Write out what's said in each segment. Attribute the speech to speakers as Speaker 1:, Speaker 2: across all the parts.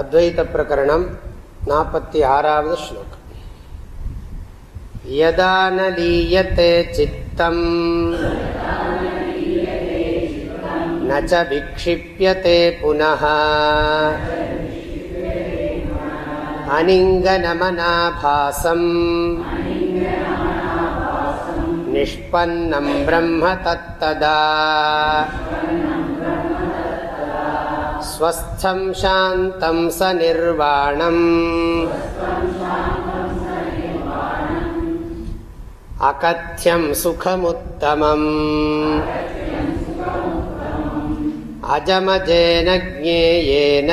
Speaker 1: अद्वैतप्रकरणं नापत्ति आरावद् श्लोकम् यदा न लीयते चित्तम् न च विक्षिप्यते पुनः अनिङ्गनमनाभासम् निष्पन्नं ब्रह्म तत्तदा स्वस्थं शान्तं स निर्वाणम् अकथ्यं सुखमुत्तमम् अजमजेन ज्ञेयेन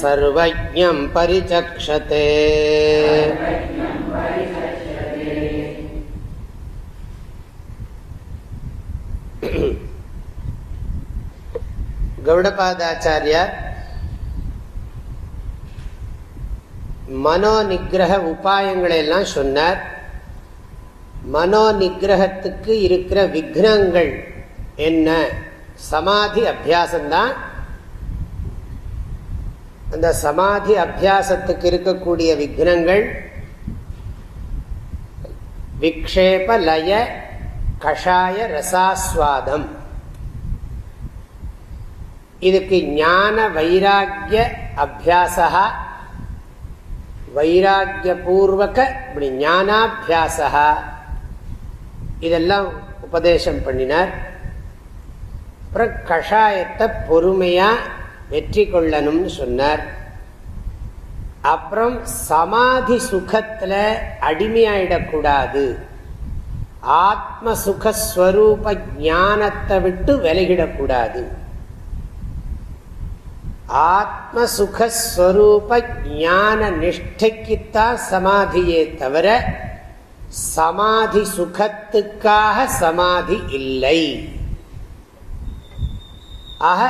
Speaker 1: सर्वज्ञं परिचक्षते கௌடபாதாச்சாரியார் மனோ நிகிரக உபாயங்களை எல்லாம் சொன்னார். மனோ நிகிரகத்துக்கு இருக்கிற விக்னங்கள் என்ன? சமாதி அபியாசம்தான். அந்த சமாதி அபியாசத்துக்கு இருக்கக்கூடிய விக்னங்கள் விக்ஷேப லய கஷாய ரசாஸ்வாதம். இதுக்கு ஞான வைராக்கிய அபியாசா வைராக்கியபூர்வக இப்படி ஞானாபியாசா இதெல்லாம் உபதேசம் பண்ணினார். அப்புறம் கஷாயத்தை பொறுமையாக வெற்றி கொள்ளணும்னு சொன்னார். அப்புறம் சமாதி சுகத்தில் அடிமையாயிடக்கூடாது. ஆத்ம சுகஸ்வரூப ஞானத்தை விட்டு விலகிடக்கூடாது. ஆத்மசுகஸ்வரூப ஞான நிஷ்டைக்குத்தான் சமாதியே தவிர சமாதி சுகத்துக்காக சமாதி இல்லை. ஆக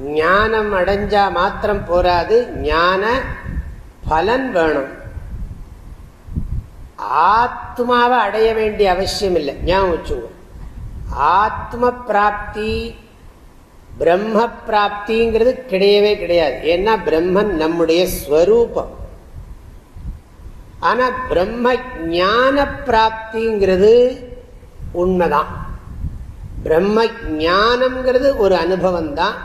Speaker 1: ஞானம் அடைஞ்சா மாத்திரம் போராது ஞான பலன் வேணும். ஆத்மாவை அடைய வேண்டிய அவசியம் இல்லை ஞாபகம் வச்சுக்கோ. ஆத்ம பிராப்தி பிரம்ம பிராப்திங்கிறது கிடையவே கிடையாது. ஏன்னா பிரம்மன் நம்முடைய ஸ்வரூபம். ஆனா பிரம்ம ஞான பிராப்திங்கிறது உண்மைதான். பிரம்ம ஞானம்ங்கிறது ஒரு அனுபவம் தான்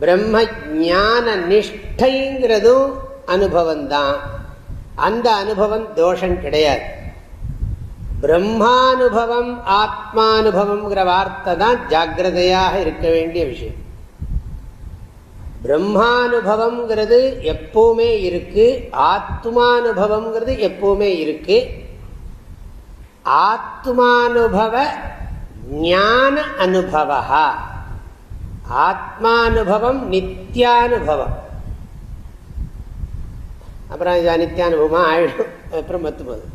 Speaker 1: பிரம்ம ஞான நிஷ்டைங்கிறதும் அனுபவம் தான் அந்த அனுபவம் தோஷம் கிடையாது. பிரம்மானுபவம் ஆத்மானுபவம்ங்கிற வார்த்தை தான் ஜாகிரதையாக இருக்க வேண்டிய விஷயம். பிரம்மானுபவம்ங்கிறது எப்பவுமே இருக்கு ஆத்மானுபவம்ங்கிறது எப்பவுமே இருக்கு. ஆத்மானுபவ ஞான அனுபவா. ஆத்மானுபவம் நித்தியானுபவம் அப்புறம் நித்தியானுபவமாக ஆயிடும் அப்புறம் மத்து போதும்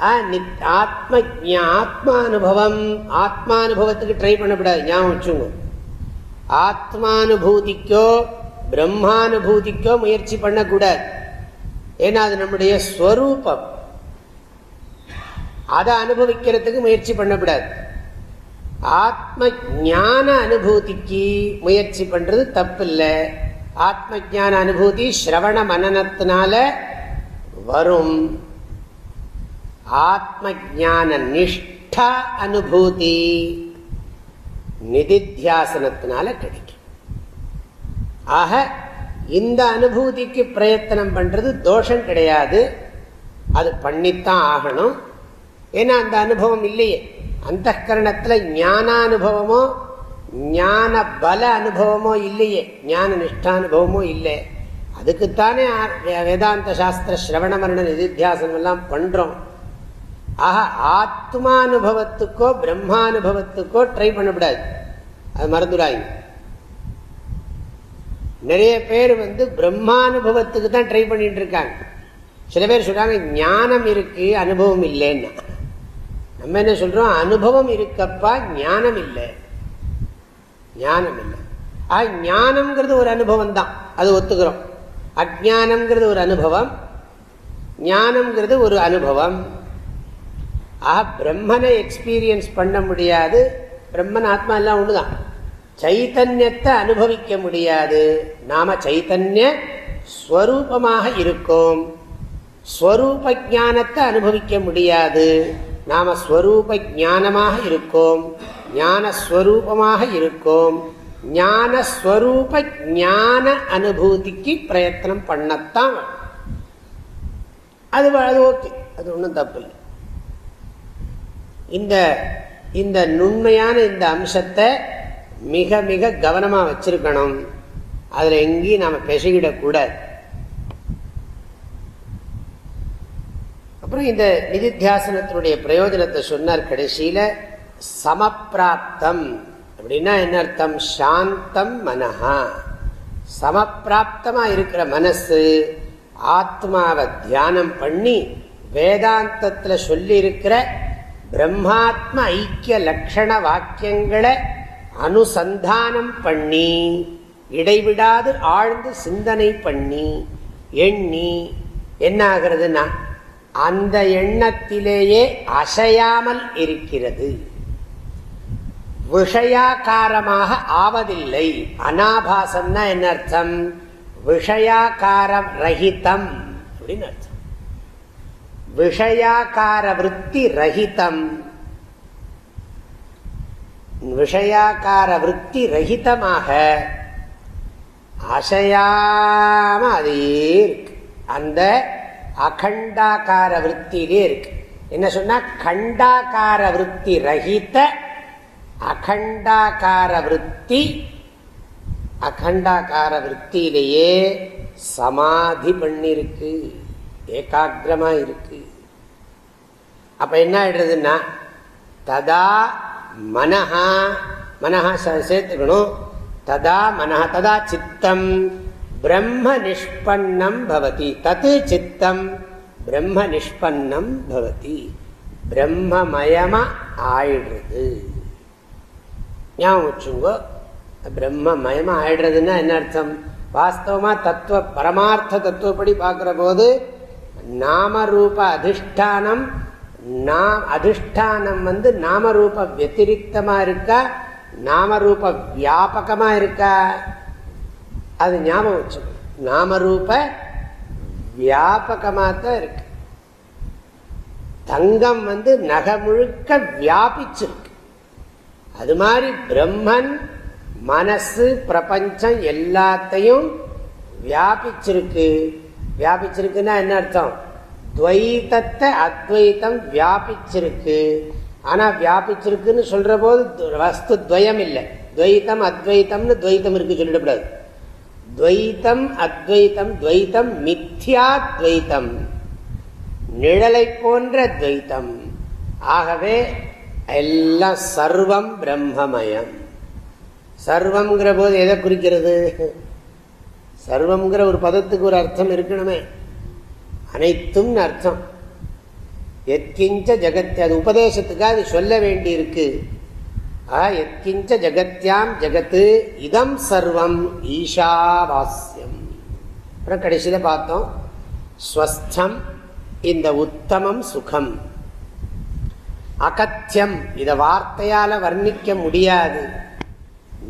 Speaker 1: ஆத்ம ஆத்மானுபவம் ஆத்மானுபவத்துக்கு ட்ரை பண்ணக்கூடாது. ஞாபகம் வச்சுங்க ஆத்மானுபூதிக்கோ பிரம்மானுபூதிக்கோ முயற்சி பண்ணக்கூடாது. ஏன்னா அது நம்முடைய ஸ்வரூபம். அதை அனுபவிக்கிறதுக்கு முயற்சி பண்ணக்கூடாது. ஆத்ம ஞான அனுபூதிக்கு முயற்சி பண்றது தப்பு இல்லை ஆத்ம ஜான அனுபூதி ஸ்ரவண மனநத்தினால வரும். ஆத்ம ஜான நிஷ்டா அனுபூதி. நிதித்தியாசனத்தினால கிடைக்கும். ஆக இந்த அனுபூதிக்கு பிரயத்தனம் பண்றது தோஷம் கிடையாது. அது பண்ணித்தான் ஆகணும். ஏன்னா அந்த அனுபவம் இல்லையே. அந்த கரணத்தில் ஞானானுபவமோ ஞான பல அனுபவமோ இல்லையே. ஞான நிஷ்டானுபவமோ இல்லை. அதுக்குத்தானே வேதாந்த சாஸ்திர சிரவண மரண நிதித்தியாசனம் எல்லாம் பண்றோம். ஆக ஆத்மானுபவத்துக்கோ பிரம்மானுபவத்துக்கோ ட்ரை பண்ணக்கூடாது அது மறந்துடாங்க நிறைய பேர் வந்து பிரம்மானுபவத்துக்கு தான் ட்ரை பண்ணிட்டு இருக்காங்க சில பேர் சொல்றாங்க ஞானம் இருக்கு அனுபவம் இல்லைன்னா. நம்ம என்ன சொல்றோம்? அனுபவம் இருக்கப்பா ஞானம் இல்லை. ஞானம் இல்லை. ஆக ஞானம்ங்கிறது ஒரு அனுபவம் தான். அது ஒத்துக்கிறோம். அஜானம்ங்கிறது ஒரு அனுபவம். ஞானம்ங்கிறது ஒரு அனுபவம். ஆக பிரம்மனை எக்ஸ்பீரியன்ஸ் பண்ண முடியாது. பிரம்மன் ஆத்மா எல்லாம் ஒன்றுதான் சைத்தன்யத்தை அனுபவிக்க முடியாது. நாம சைத்தன்ய ஸ்வரூபமாக இருக்கோம். ஸ்வரூப ஞானத்தை அனுபவிக்க முடியாது. நாம ஸ்வரூப ஞானமாக இருக்கோம். ஞானஸ்வரூபமாக இருக்கோம். ஞானஸ்வரூப ஞான அனுபூதிக்கு பிரயத்தனம் பண்ணத்தான் அது அது ஓகே. அது ஒன்றும் தப்பு இல்லை. இந்த இந்த நுண்மையான இந்த அம்சத்தை மிக மிக கவனமாக வச்சிருக்கணும். அதில் எங்கேயும் நாம் பெசகிடக்கூடாது. அப்புறம் இந்த நிதித்தியாசனத்தினுடைய பிரயோஜனத்தை சொன்னார் கடைசியில் சமப்பிராப்தம். அப்படின்னா என்ன அர்த்தம்? சாந்தம் மனஹா. சமப்பிராப்தமாக இருக்கிற மனசு ஆத்மாவை தியானம் பண்ணி வேதாந்தத்தில் சொல்லி இருக்கிற பிரம்மாத்ம ஐக்கிய லட்சண வாக்கியங்களை அனுசந்தானம் பண்ணி இடைவிடாது ஆழ்ந்து சிந்தனை பண்ணி எண்ணி என்ன ஆகிறதுனா அந்த எண்ணத்திலேயே அசையாமல் இருக்கிறது. விஷயாக்காரமாக ஆவதில்லை. அனாபாசம்னா என்ன அர்த்தம்? விஷயாக்காரம் ரஹிதம் அப்படின்னு அர்த்தம். விஷயாக்கார விற்பி ரஹிதம் விஷயாக்கார விற்பி ரஹிதமாக அசையாம அதே இருக்கு. அந்த அகண்டாக்கார விற்த்திலே இருக்கு. என்ன சொன்னா கண்டாக்கார விற்பி ரஹித அகண்டாக்கார விற்பி அகண்டாக்கார விற்த்தியிலேயே சமாதி பண்ணிருக்கு. ஏகாகிரமாக இருக்கு அப்போ என்ன ஆயிடுறதுன்னா ததா மனஹா மனஹா சேர்த்துக்கணும். ததா மனஹா ததா சித்தம். பிரம்ம நிஷ்பன்னம் பவதி. தத்து சித்தம் பிரம்ம நிஷ்பன்னம் பவதி. பிரம்மமயமா ஆயிடுறது. ஞாபகம் வச்சுங்கோ பிரம்மமயமா ஆயிடுறதுன்னா என்ன அர்த்தம்? வாஸ்தவமா தத்துவ பரமார்த்த தத்துவப்படி பார்க்கிற போது நாமரூப அதிஷ்டானம் அதிஷ்டானம் வந்து நாமரூப வத்திரிகமாக இருக்கா நாமரூப வியாபகமாக இருக்கா அது ஞாபகம் வச்சுக்கணும் நாமரூப வியாபகமாக தான் இருக்கு. தங்கம் வந்து நகை முழுக்க வியாபிச்சிருக்கு. அது மாதிரி பிரம்மன் மனசு பிரபஞ்சம் எல்லாத்தையும் வியாபிச்சிருக்கு. வியாபிச்சிருக்குன்னா என்ன அர்த்தம்? துவைத்தத்தை அத்வைத்தம் வியாபிச்சிருக்கு. ஆனா வியாபிச்சிருக்குன்னு சொல்ற போது வஸ்து துவயம் இல்லை துவைத்தம் அத்வைத்தம்னு துவைத்தம் இருக்கு சொல்லிடக்கூடாது. துவைத்தம் அத்வைத்தம் துவைத்தம் மித்யா துவைத்தம். நிழலை போன்ற துவைத்தம். ஆகவே எல்லாம் சர்வம் பிரம்மமயம். சர்வம்ங்கிற போது எதை குறிக்கிறது? சர்வம்ங்கிற ஒரு பதத்துக்கு ஒரு அர்த்தம் இருக்கணுமே. அனைத்தும் அர்த்தம். எத்கிஞ்ச ஜகத் அது உபதேசத்துக்காக அது சொல்ல வேண்டியிருக்கு. எத்கிஞ்ச ஜகத்யாம் ஜகத்து இதம் சர்வம் ஈஷாவாஸ்யம். அப்புறம் கடைசியில் பார்த்தோம் ஸ்வஸ்தம் இந்த உத்தமம் சுகம். அகத்தியம் இதை வார்த்தையால் வர்ணிக்க முடியாது.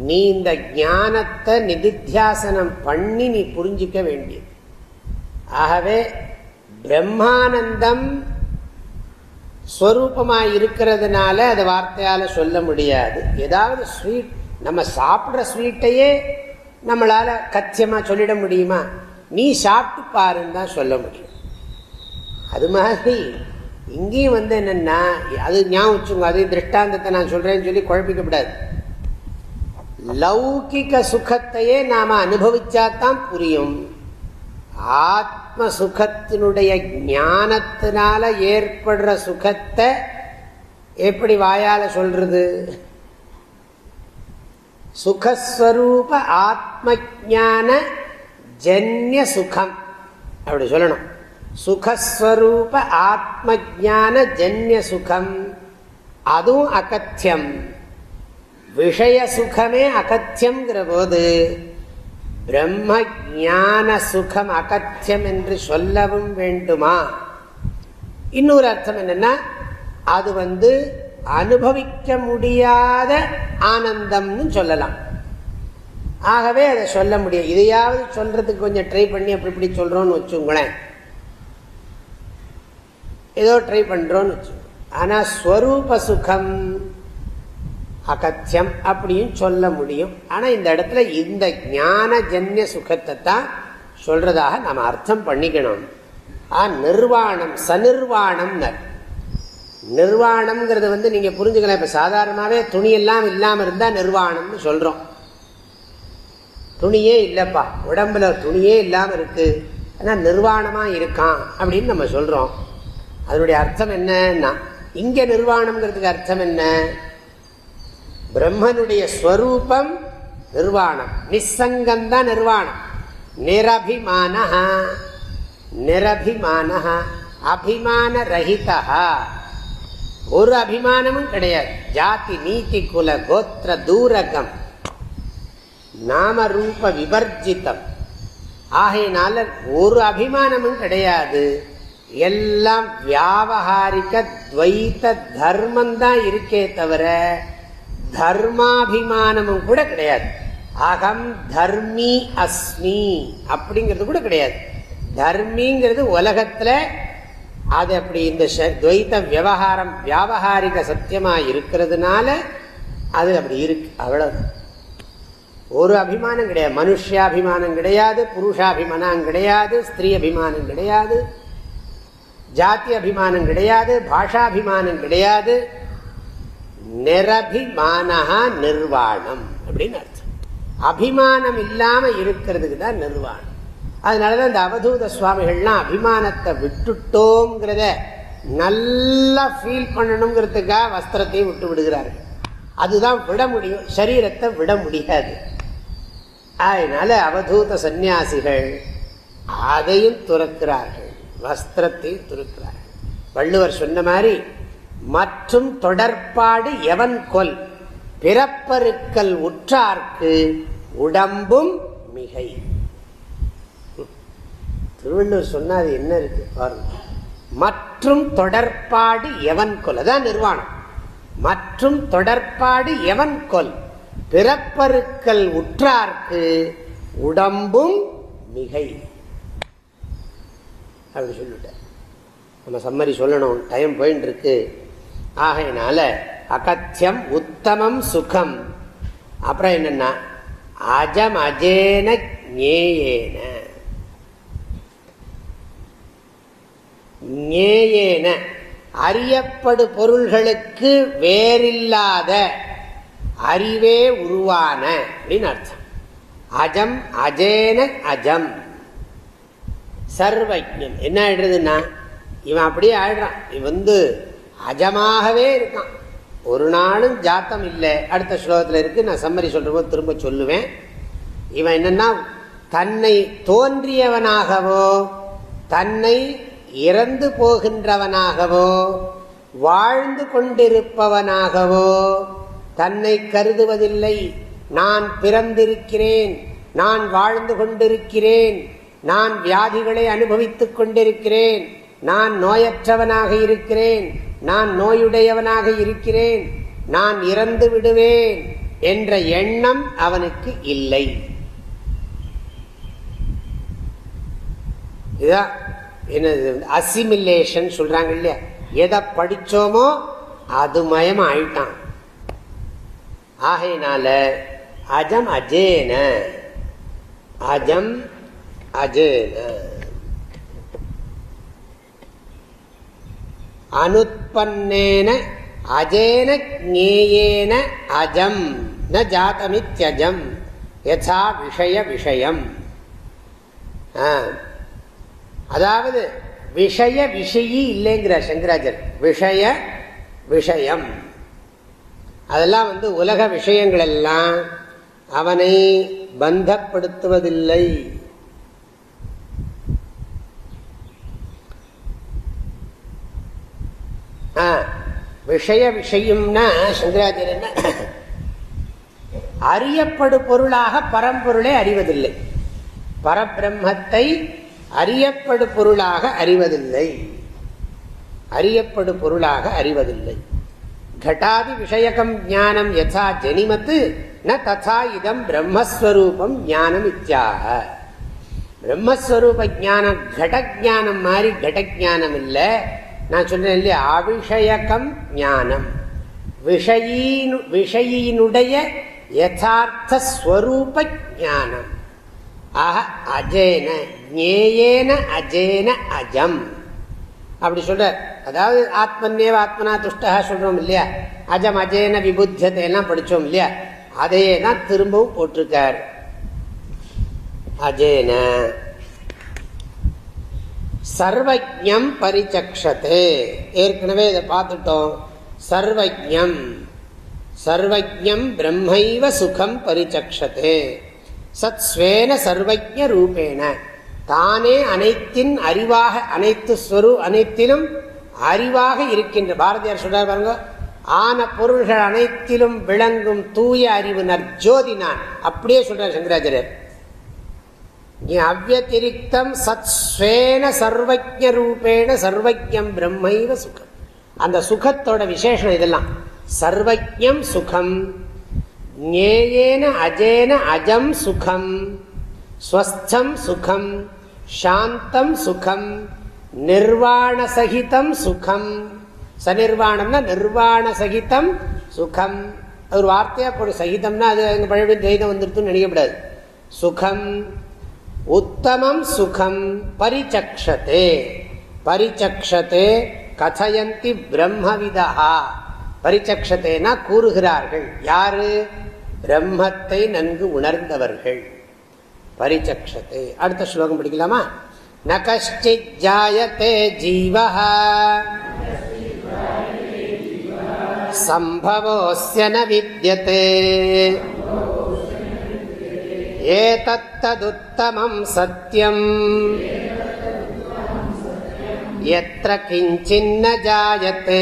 Speaker 1: நீ இந்த ஞானத்தை நிதித்தியாசனம் பண்ணி நீ புரிஞ்சிக்க வேண்டியது. ஆகவே பிரம்மானந்தம் ஸ்வரூபமாக இருக்கிறதுனால அதை வார்த்தையால் சொல்ல முடியாது. ஏதாவது ஸ்வீட் நம்ம சாப்பிட்ற ஸ்வீட்டையே நம்மளால் கத்தியமாக சொல்லிட முடியுமா? நீ சாப்பிட்டு பாருன்னு தான் சொல்ல முடியும். அது மாதிரி இங்கேயும் வந்து என்னென்னா அது ஞாபகம் வச்சுங்க அது திருஷ்டாந்தத்தை நான் சொல்கிறேன்னு சொல்லி குழப்பிக்கப்படாது லௌகிக சுகத்தையே நாம் அனுபவிச்சாதான் புரியும். ஆத்ம சுகத்தினுடைய ஞானத்தினால ஏற்படுற சுகத்தை எப்படி வாயால சொல்றது? சுகஸ்வரூப ஆத்ம ஜான ஜன்ய சுகம். அப்படி சொல்லணும். சுகஸ்வரூப ஆத்ம ஜான ஜன்ய சுகம். அதுவும் அகத்தியம். விஷய சுகமே அகத்தியம்ங்கிற போது பிரம்ம ஜான சுகம் அகத்தியம் என்று சொல்லவும் வேண்டுமா? இன்னொரு அர்த்தம் என்னன்னா அது வந்து அனுபவிக்க முடியாத ஆனந்தம்னு சொல்லலாம். ஆகவே அதை சொல்ல முடியும். இதையாவது சொல்றதுக்கு கொஞ்சம் ட்ரை பண்ணி அப்படி இப்படி சொல்றோம்னு வச்சுங்களேன். ஏதோ ட்ரை பண்றோம்னு வச்சு ஆனா ஸ்வரூப சுகம் அகத்தியம் அப்படின்னு சொல்ல முடியும். ஆனால் இந்த இடத்துல இந்த ஞான ஜன்ய சுகத்தை தான் சொல்றதாக நம்ம அர்த்தம் பண்ணிக்கணும். ஆ நிர்வாணம் சநிர்வாணம் நிர்வாணம்ங்கிறது வந்து நீங்கள் புரிஞ்சுக்கலாம் இப்போ சாதாரணமாகவே துணியெல்லாம் இல்லாமல் இருந்தால் நிர்வாணம்னு சொல்கிறோம் துணியே இல்லைப்பா. உடம்புல துணியே இல்லாமல் இருக்குது ஆனால் நிர்வாணமாக இருக்கான் அப்படின்னு நம்ம சொல்கிறோம் அதனுடைய அர்த்தம் என்னன்னா இங்கே நிர்வாணம்ங்கிறதுக்கு அர்த்தம் என்ன? பிரம்மனுடைய ஸ்வரூபம் நிர்வாணம். நிசங்கம்தான் நிர்வாணம். நிரபிமான நிரபிமான அபிமான ரஹிதா ஒரு அபிமானமும் கிடையாது. ஜாதி நீதி குல கோத்திர தூரகம். நாம ரூப விவர்ஜிதம். ஆகையினால ஒரு அபிமானமும் கிடையாது. எல்லாம் வியாபகாரிக துவைத்த தர்மம் தான் இருக்கே தவிர தர்மாபிமானமும் கூட கிடையாது. அகம் தர்மி அஸ்மி அப்படிங்கிறது கூட கிடையாது. தர்மிங்கிறது உலகத்தில் அது அப்படி இந்த துவைத்த விவகாரம் வியாபகாரிக சத்தியமாக இருக்கிறதுனால அது அப்படி இருக்கு. அவ்வளவு ஒரு அபிமானம் கிடையாது. மனுஷாபிமானம் கிடையாது புருஷாபிமானம் கிடையாது ஸ்திரீ அபிமானம் கிடையாது ஜாதி அபிமானம் கிடையாது பாஷாபிமானம் கிடையாது. நிரபிமானஹா நிர்வாணம் அப்படின்னு அர்த்தம். அபிமானம் இல்லாம இருக்கிறதுக்கு தான் நிர்வாணம். அதனாலதான் இந்த அவதூத சுவாமிகள்லாம் அபிமானத்தை விட்டுட்டோங்கிறத நல்லா ஃபீல் பண்ணணுங்கிறதுக்காக வஸ்திரத்தையும் விட்டு விடுகிறார்கள். அதுதான் விட முடியும் சரீரத்தை விட முடியாது. அதனால அவதூத சந்நியாசிகள் அதையும் துறக்கிறார்கள். வஸ்திரத்தையும் துறக்கிறார்கள். வள்ளுவர் சொன்ன மாதிரி மற்றும் தொடர்பாடு எவன் கொல்? பிறப்பருக்கல் உற்றார்க்கு உடம்பும் மிகை. திருவள்ளுவர் சொன்ன என்ன இருக்கு பாருங்க. மற்றும் தொடர்பாடு எவன் கொல்? அதான் நிர்வாணம். மற்றும் தொடர்பாடு எவன் கொல்? பிறப்பருக்கல் உற்றார்க்கு உடம்பும் மிகை. அப்படின்னு சொல்லிட்ட நம்ம சம்மரி சொல்லணும். டைம் போயின்னு இருக்கு ஆகையினால அகத்தியம் உத்தமம் சுகம். அப்புறம் என்னன்னா அஜம் அஜேன ஞேயேன. ஞேயேன. அறியப்படு பொருள்களுக்கு வேறில்லாத அறிவே உருவான அப்படின்னு அர்த்தம். அஜம் அஜேன அஜம். சர்வஜம் என்ன ஆயிடுறதுன்னா இவன் அப்படியே ஆயிடுறான். இவன் வந்து அஜமாகவே இருக்கான். ஒரு நாளும் ஜாத்தம் இல்லை. அடுத்த ஸ்லோகத்தில் இருக்கு. நான் சம்மரி சொல்றபோது திரும்ப சொல்லுவேன். இவன் என்னன்னா தன்னை தோன்றியவனாகவோ தன்னை இறந்து போகின்றவனாகவோ வாழ்ந்து கொண்டிருப்பவனாகவோ தன்னை கருதுவதில்லை. நான் பிறந்திருக்கிறேன். நான் வாழ்ந்து கொண்டிருக்கிறேன். நான் வியாதிகளை அனுபவித்துக் கொண்டிருக்கிறேன். நான் நோயற்றவனாக இருக்கிறேன். நான் நோயுடையவனாக இருக்கிறேன். நான் இறந்து விடுவேன் என்ற எண்ணம் அவனுக்கு இல்லை. இதுதான் என்னது அசிமிலேஷன் சொல்றாங்க இல்லையா? எதை படிச்சோமோ அது மயம் ஆயிட்டான். ஆகையினால அஜம் அஜேன. அஜம் அஜேன. அனுப்பன்னேன அஜேன ஜேயேன அஜம் ந ஜாத்தமித்யஜம் யசா விஷய விஷயம். அதாவது விஷய விஷயி இல்லைங்கிற சங்கராஜர் விஷய விஷயம். அதெல்லாம் வந்து உலக விஷயங்கள் எல்லாம் அவனை பந்தப்படுத்துவதில்லை. விஷய விஷயம்னா சங்கராச்சாரியன் அறியப்படு பொருளாக பரம்பொருளை அறிவதில்லை. பரபிரம்மத்தை அறியப்படு பொருளாக அறிவதில்லை. அறியப்படு பொருளாக அறிவதில்லை. கட்டாதி விஷயகம் ஞானம் யசா ஜனிமத்து ந ததா இதம் பிரம்மஸ்வரூபம் ஞானம் இத்தியாக பிரம்மஸ்வரூப ஜானம் கட ஜானம் மாதிரி கட ஜானம் இல்லை நான் சொல்றேன் இல்லையா அவிஷயகம் ஞானம். விஷயீனு விஷயினுடைய யதார்த்த ஸ்வரூப ஜானம் ஆக அஜேன ஜேயேன அஜேன அஜம். அப்படி சொல்ற அதாவது ஆத்மன்யேவ ஆத்மனா துஷ்டா சொல்றோம் இல்லையா? அஜம் அஜேன விபுத்தியத்தை எல்லாம் படிச்சோம் இல்லையா? அதையே தான் திரும்பவும் போட்டிருக்கார். அஜேன சர்வஜம் பரிச்சக்ஷத்து ஏற்கனவே இதை பார்த்துட்டோம். சர்வஜம் சர்வஜம் பிரம்மைவ சுகம் பரிச்சக்ஷத்து சத் ஸ்வேன சர்வஜ ரூபேன தானே அனைத்தின் அறிவாக அனைத்து ஸ்வரு அனைத்திலும் அறிவாக இருக்கின்ற பாரதியார் சொல்றார் பாருங்க. ஆன பொருள்கள் அனைத்திலும் விளங்கும் தூய அறிவு நற்ஜோதி நான். அப்படியே சொல்றார் சங்கராச்சாரியர். அவ்வத்திரிக்தம் சத் ஸ்வேன சர்வஜ ரூபேண சர்வஜம் பிரம்மைவ சுகம் அந்த சுகத்தோட விசேஷம் இதெல்லாம். சர்வஜம் சுகம். ஞேயேன அஜேன அஜம் சுகம். ஸ்வஸ்தம் சுகம். சாந்தம் சுகம். நிர்வாண சகிதம் சுகம். சநிர்வாணம்னா நிர்வாண சகிதம் சுகம் ஒரு வார்த்தையா போடு. சகிதம்னா அது எங்க பழைய துவைதம் வந்துருதுன்னு நினைக்கப்படாது சுகம். உத்தமம் சுகம் பரிச்சக்ஷதே. பரிச்சக்ஷதே கதையந்தி பிரம்மவிதா பரிச்சக்ஷத்தைனா கூறுகிறார்கள். யாரு? பிரம்மத்தை நன்கு உணர்ந்தவர்கள். பரிச்சக்ஷத்தை அடுத்த ஸ்லோகம் படிக்கலாமா? ந கஷ்டித் ஜாயத்தே ஜீவா சம்பவோஸ்ய ந வித்யதே. एतत्तदुत्तमं सत्यम् यत्र किञ्चिन्न जायते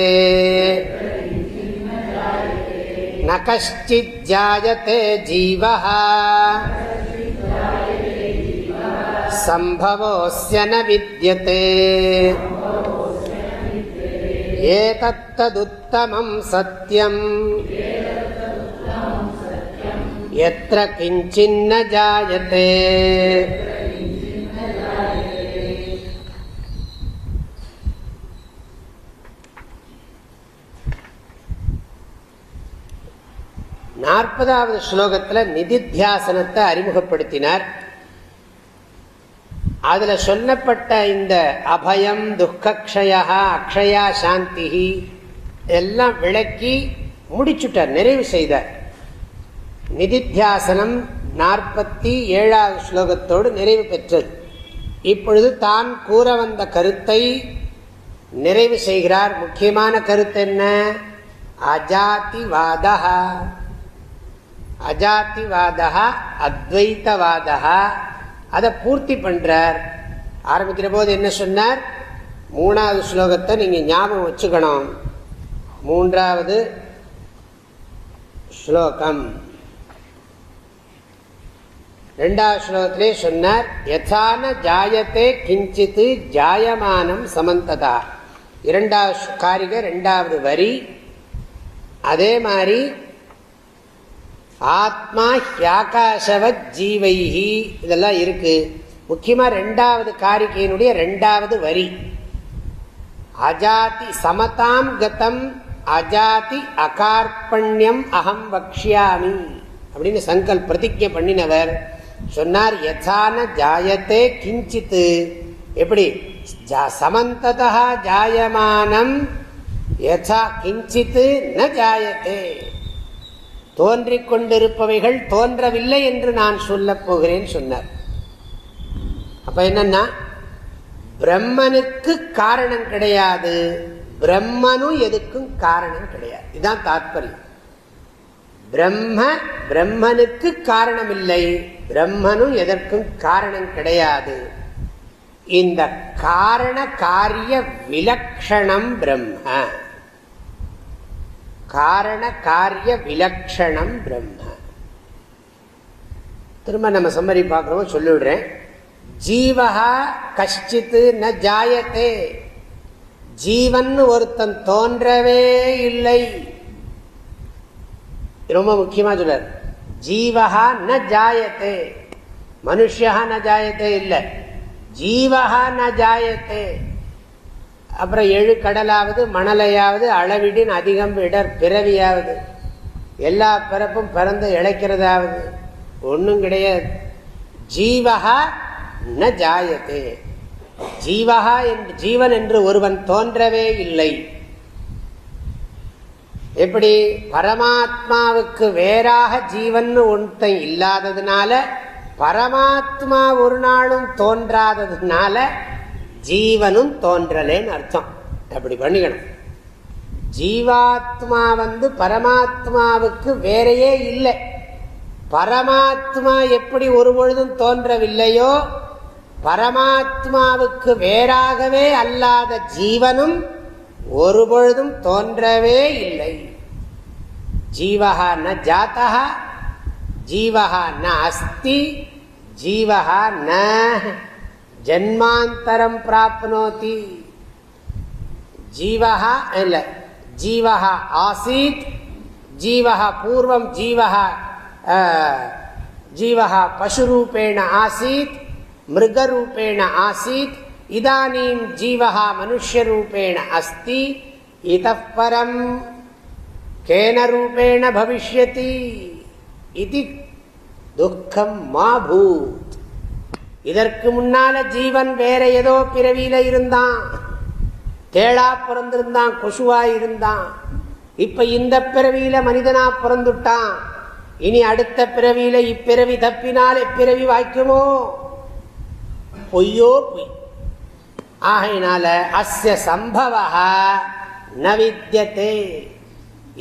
Speaker 1: न कश्चिज्जायते जीवः सम्भवोऽस्य न विद्यते एतत्तदुत्तमं सत्यम् यत्र किञ्चिन्न जायते நாற்பதாவது ஸ்லோகத்தில் நிதித்தியாசனத்தை அறிமுகப்படுத்தினார் அதுல சொல்லப்பட்ட இந்த அபயம் துக்கக்ஷயா அக்ஷயா சாந்தி எல்லாம் விளக்கி முடிச்சுட்டார் நிறைவு செய்தார் நிதித்தியாசனம் நாற்பத்தி ஏழாவது ஸ்லோகத்தோடு நிறைவு பெற்றது. இப்பொழுது தான் கூற வந்த கருத்தை நிறைவு செய்கிறார். முக்கியமான கருத்து என்ன? அஜாதிவாதா அஜாத்திவாதா அத்வைத்தவாதா அதை பூர்த்தி பண்றார். ஆரம்பிக்கிற போது என்ன சொன்னார்? மூணாவது ஸ்லோகத்தை நீங்க ஞாபகம் வச்சுக்கணும். மூன்றாவது ஸ்லோகம். ரெண்டாவது ஸ்லோகத்திலே சொன்னார் யதான ஜாயத்தே கிஞ்சித்து ஜாயமானம் சமந்ததா. இரண்டாவது காரிக ரெண்டாவது வரி. அதே மாதிரி ஆத்மா ஹியாகாசவத் ஜீவைஹி. இதெல்லாம் இருக்கு. முக்கியமாக ரெண்டாவது காரிக்கையினுடைய ரெண்டாவது வரி. அஜாதி சமதாம் கதம் அஜாதி அகார்பண்யம் அகம் வக்ஷியாமி. அப்படின்னு சங்கல் பிரதிஜை பண்ணினவர். சொன்னார் யதான ஜாயத்தே கிஞ்சித்து. எப்படி? சமந்ததா ஜாயமானம் யதா கிஞ்சித்து ந ஜாயத்தே. தோன்றிக் கொண்டிருப்பவைகள் தோன்றவில்லை என்று நான் சொல்லப் போகிறேன் சொன்னார். அப்ப என்னன்னா பிரம்மனுக்கு காரணம் கிடையாது பிரம்மனும் எதுக்கும் காரணம் கிடையாது. இதுதான் தாத்பரியம். பிரம்ம பிரம்மனுக்கு காரணம் இல்லை பிரம்மனும் எதற்கும் காரணம் கிடையாது. இந்த காரண காரிய விலக்ஷணம் பிரம்ம. காரண காரிய விலக்ஷணம் பிரம்ம. திரும்ப நம்ம சம்மரி பார்க்குறோம் சொல்லிவிடுறேன். ஜீவகா கஷ்டித்து ந ஜாயத்தே. ஜீவன் ஒருத்தன் தோன்றவே இல்லை. ரொம்ப முக்கியமா சொல்றார். ஜீவஹா ந ஜாயத்தே. மனுஷா ந ஜாயத்தே இல்லை. ஜீவஹா ந ஜாயத்தே. அப்புறம் எழு கடலாவது மணலையாவது அளவிடின் அதிகம் இடர் பிறவியாவது. எல்லா பிறப்பும் பிறந்து இழைக்கிறதாவது. ஒன்றும் கிடையாது. ஜீவகா ந ஜாயத்தே. ஜீவகா என்று ஜீவன் என்று ஒருவன் தோன்றவே இல்லை. எப்படி பரமாத்மாவுக்கு வேறாக ஜீவன் ஒன்றை இல்லாததுனால பரமாத்மா ஒரு நாளும் தோன்றாததுனால ஜீவனும் தோன்றலேன்னு அர்த்தம். அப்படி பண்ணிக்கணும். ஜீவாத்மா வந்து பரமாத்மாவுக்கு வேறையே இல்லை. பரமாத்மா எப்படி ஒரு பொழுதும் தோன்றவில்லையோ பரமாத்மாவுக்கு வேறாகவே அல்லாத ஜீவனும் ஒரு பொழுதும் தோன்றவே இல்லை. ஜீவகா ந ஜாத்தா ஜீவகா ந அஸ்தி ஜீவகா ந ஜன்மாந்தரம் பிராப்னோதி. ஜீவகா இல்லை ஜீவகா ஆசீத் ஜீவகா பூர்வம் ஜீவகா ஜீவகா பசுரூபேண ஆசீத் மிருகரூபேண ஆசீத் இதானீம் ஜீவகா மனுஷரூபேண அஸ்தி இதப்பரம் கேன ரூபேண பவிஷ்யதி இது துக்கம் மா பூத் இதற்கு முன்னால ஜீவன் வேற ஏதோ பிறவியில இருந்தான். தேளா பிறந்திருந்தான் கொசுவா இருந்தான். இப்ப இந்த பிறவியில மனிதனா பிறந்துட்டான். இனி அடுத்த பிறவியில இப்பிறவி தப்பினால் இப்பிறவி வாய்க்குமோ? பொய்யோ பொய். ஆகையினால அஸ்ய சம்பவா நவித்தியதே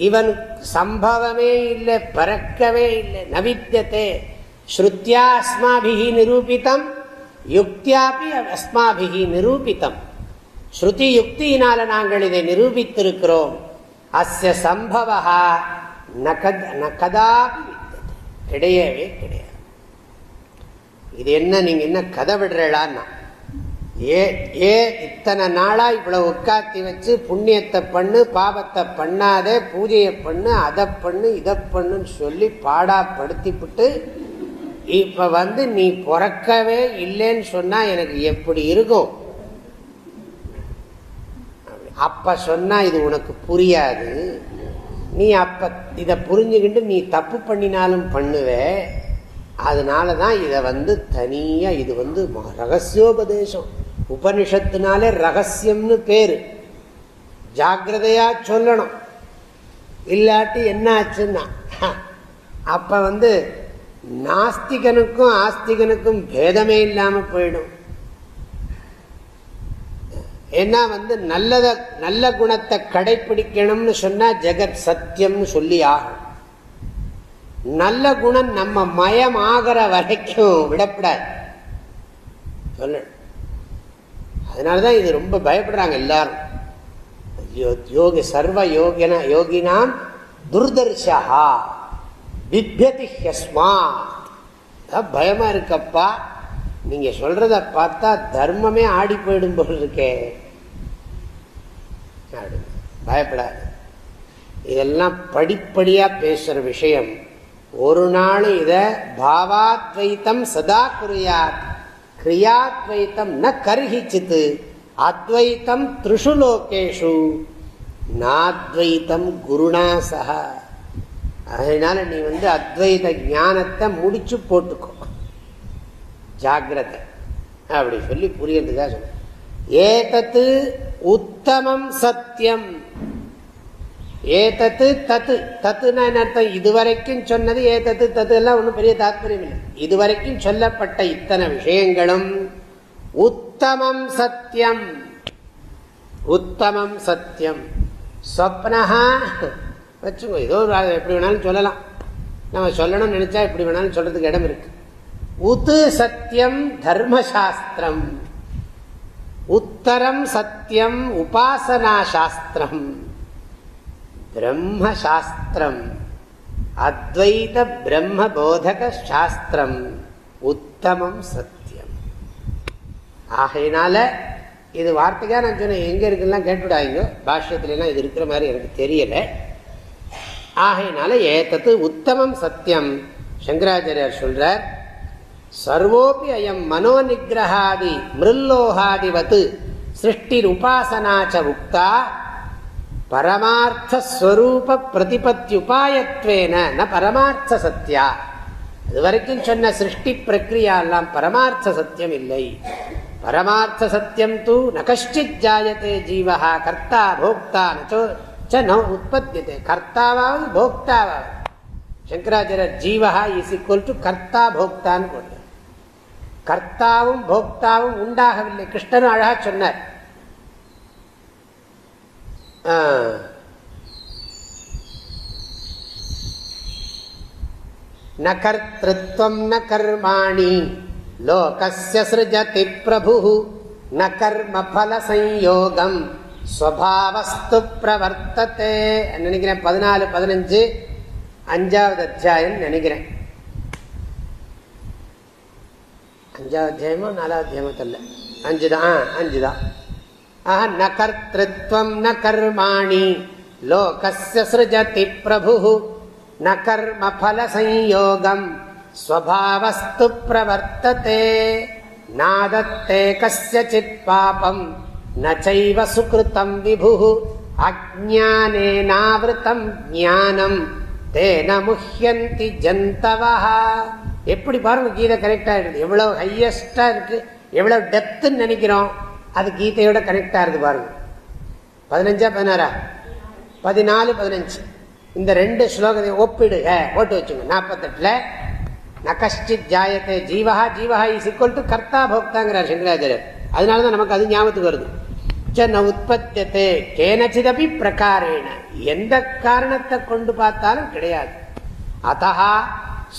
Speaker 1: இவன் சம்பவமே இல்லை பறக்கவே இல்லை நவித்தியதே ஸ்ருத்தியா அஸ்மாபிகி நிரூபித்தம் யுக்தியாபி அஸ்மாபிகி நிரூபித்தம். ஸ்ருதி யுக்தியினால நாங்கள் இதை நிரூபித்திருக்கிறோம். அஸ்ய சம்பவா கதாபி கிடையவே கிடையாது. இது என்ன நீங்க என்ன கதை விடுறீங்களான்னா ஏ ஏ இத்தனை நாளா இவ்வளவு உட்காத்தி வச்சு புண்ணியத்தை பண்ணு பாவத்தை பண்ணாதே பூஜையை பண்ணு அதை பண்ணு இதை பண்ணுன்னு சொல்லி பாடா படுத்திவிட்டு இப்ப வந்து நீ பிறக்கவே இல்லைன்னு சொன்னா எனக்கு எப்படி இருக்கும்? அப்ப சொன்னா இது உனக்கு புரியாது. நீ அப்ப இதை புரிஞ்சுக்கிட்டு நீ தப்பு பண்ணினாலும் பண்ணுவே. அதனால தான் இதை வந்து தனியா இது வந்து ரகசியோபதேசம். உபனிஷத்துனாலே ரகசியம்னு பேர். ஜாகிரதையா சொல்லணும். இல்லாட்டி என்ன ஆச்சுன்னா அப்ப வந்து நாஸ்திகனுக்கும் ஆஸ்திகனுக்கும் பேதமே இல்லாம போயிடும். ஏன்னா வந்து நல்லத நல்ல குணத்தை கடைபிடிக்கணும்னு சொன்னா ஜெகத் சத்தியம்னு சொல்லி ஆகும் நல்ல குணம் நம்ம மயமாகிற வரைக்கும் விடப்படாது. அதனால தான் இது ரொம்ப பயப்படுறாங்க எல்லாரும். யோகி சர்வ யோகின யோகினாம் துர்தர்ஷா பிப்யதி பயமா இருக்கப்பா. நீங்க சொல்றத பார்த்தா தர்மமே ஆடி போயிடும் போல் இருக்கே. பயப்படாது. இதெல்லாம் படிப்படியா பேசுற விஷயம். ஒரு நாள் இத பாவாத்வைத்தம் சதா குறியாத் கிரியாத்வைத்தம் ந கருகிச்சித்து அத்வைத்தம் த்ரிஷு லோகேஷு நாத்வைத்தம் குருணாசக அதனால நீ வந்து அத்வைத ஞானத்தை முடிச்சு போட்டுக்கோ. ஜாகிரதை அப்படி சொல்லி புரியறதுக்காக சொல்ல ஏதத்து உத்தமம் சத்தியம். ஏதத்து தத்து தத்துனா அர்த்தம்? இதுவரைக்கும் சொன்னது ஏதத்து தத்து எல்லாம் ஒன்றும் பெரிய தாத்பரியம் இல்லை. இதுவரைக்கும் சொல்லப்பட்ட இத்தனை விஷயங்களும் உத்தமம் சத்தியம் உத்தமம் சத்தியம் சொப்னஹா வச்சுக்கோ ஏதோ எப்படி வேணாலும் சொல்லலாம். நம்ம சொல்லணும்னு நினைச்சா எப்படி வேணாலும் சொல்றதுக்கு இடம் இருக்கு. உத்து சத்தியம் தர்மசாஸ்திரம். உத்தரம் சத்தியம் உபாசனா சாஸ்திரம் பிரம்மசாஸ்திரம் அத்வைத பிரம்ம போதக சாஸ்திரம் உத்தமம் சத்தியம் ஆகையினால இது வார்த்தைக்காக நான் சொன்னேன் எங்க இருக்குலாம் கேட்டுவிடாங்க பாஷ்யத்துலாம் இது இருக்கிற மாதிரி எனக்கு தெரியல. ஆகையினால ஏத்தது உத்தமம் சத்தியம். சங்கராச்சாரியார் சொல்றார் சர்வோபி அயம் மனோ நிகிரகாதி மிருல்லோகாதிவத்து சிருஷ்டிர் உபாசனாச்ச உக்தா பரமார்த்தஸ்வரூப பிரதிபத்தியுபாயத்வேன ந பரமார்த்த சத்தியா இது வரைக்கும் சொன்ன சிருஷ்டி பிரக்ரியா எல்லாம் பரமார்த்த சத்தியம் இல்லை பரமார்த்த சத்தியம் தூ ந கஷ்டித் ஜாயத்தே ஜீவகா கர்த்தா போக்தா ந உற்பத்தியதே. கர்த்தாவாவது போக்தாவாவது. சங்கராச்சாரியர் ஜீவகா இஸ் ஈக்குவல் டு கர்த்தா போக்தான்னு போட்டார். கர்த்தாவும் போக்தாவும் உண்டாகவில்லை. கிருஷ்ணனும் அழகா சொன்னார். ந கர்த்தம் ந கர்மாணி. லோகஸ்ய சிருஜதி பிரபு ந கர்ம பல சயோகம் ஸ்வபாவஸ்து பிரவர்த்தத்தை நினைக்கிறேன் பதினாலு பதினஞ்சு அஞ்சாவது அத்தியாயம் நினைக்கிறேன். அஞ்சாவது அத்தியாயமோ நாலாவது அத்தியாயமோ தெரியல. அஞ்சுதான் அஞ்சுதான். ஆஹா ந கர்த்தம் ந கர்மாணி. லோகஸ்ய சிருஜதி பிரபு ந கர்ம பல சயோகம் ஸ்வபாவஸ்து பிரவர்த்ததே. நாதத்தே கசித் பாபம். நைவ சுகிருத்தம் விபு அஜானேனாவிருத்தம் ஜானம் தேன முஹ்யந்தி ஜந்தவா எப்படி பாருங்க கீதை கரெக்டாக இருக்குது. எவ்வளோ ஹையஸ்டாக இருக்குது எவ்வளோ டெப்த்துன்னு நினைக்கிறோம். அது கீதையோட கனெக்ட் ஆகுது பாருங்க. பதினஞ்சா பதினாறா? பதினாலு பதினஞ்சு. இந்த ரெண்டு ஸ்லோகத்தை ஒப்பிடுக ஓட்டு வச்சுங்க. நாற்பத்தெட்டுல நகஷ்டித் ஜாயத்தை ஜீவா ஜீவா இஸ் ஈக்குவல் டு கர்த்தா போக்தாங்கிறார் சங்கராச்சாரியர். அதனால தான் நமக்கு அது ஞாபகத்துக்கு வருது. ந உற்பத்தியத்தை கேனச்சிதபி பிரகாரேன. எந்த காரணத்தை கொண்டு பார்த்தாலும் கிடையாது. அத்தா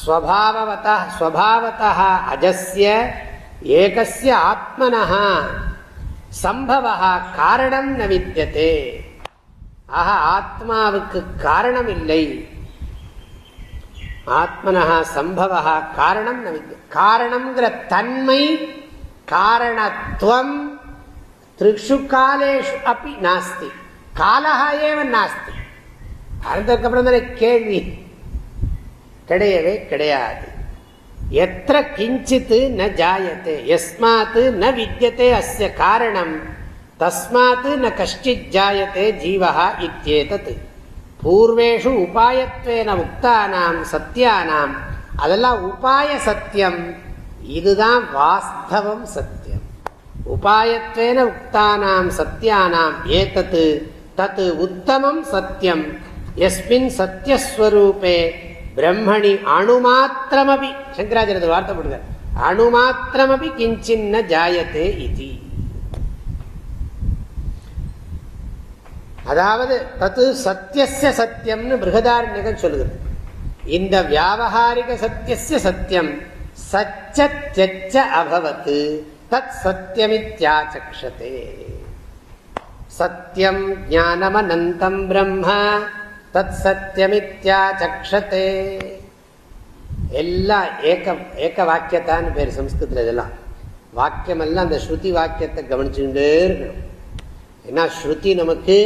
Speaker 1: ஸ்வபாவத்தா அஜஸ்ய ஏகசிய ஆத்மனஹா. சம்பவா காரணம் ந வித்தியதே ஆக ஆத்மாவுக்கு காரணம் இல்லை ஆத்மனஹா சம்பவா காரணம் ந வித்திய காரணம்ங்கிற தன்மை காரணத்துவம் திருஷு காலேஷு அப்படி நாஸ்தி. காலஹா ஏவ நாஸ்தி. அதுக்கப்புறம் தானே கேள்வி. கிடையவே கிடையாது. எத்த கிஞ்சித் ந ஜாயத்தே எஸ்மாத் ந வித்தியதே அஸ்ய காரணம் தஸ்மாத் ந கஷ்டித் ஜாயத்தே ஜீவா இத்தியேதத் பூர்வேஷு உபாயத்வேன உக்தானாம் சத்தியானாம் அதெல்லாம் உபாய சத்தியம் இதுதான் வாஸ்தவம் சத்தியம் உபாயத்வேன உக்தானாம் சத்தியானாம் ஏதத்து தத் உத்தமம் சத்தியம் எஸ்மின் சத்தியஸ்வரூபே பிரம்மணி அணுமாத்திரமபி சங்கராச்சாரிய வார்த்தை போடுங்க அணுமாத்திரமபி கிஞ்சின்ன ஜாயத்தே இது அதாவது தத்து சத்தியச சத்தியம்னு பிருகதாரண்யகம் சொல்லுகிறது. இந்த வியாபகாரிக சத்தியச சத்தியம் சச்ச அபவத்து தத் சத்தியமித்யாச்சக்ஷதே சத்தியம் ஜானமனந்தம் பிரம்ம தத் சத்தியமித்யாச்சக்ஷத்தே எல்லாம் ஏக்க ஏக்க வாக்கியத்தான்னு பேர் சம்ஸ்கிருத்தில் இதெல்லாம். வாக்கியமெல்லாம் அந்த ஸ்ருதி வாக்கியத்தை கவனிச்சுட்டே இருக்கணும். ஏன்னா ஸ்ருதி நமக்கு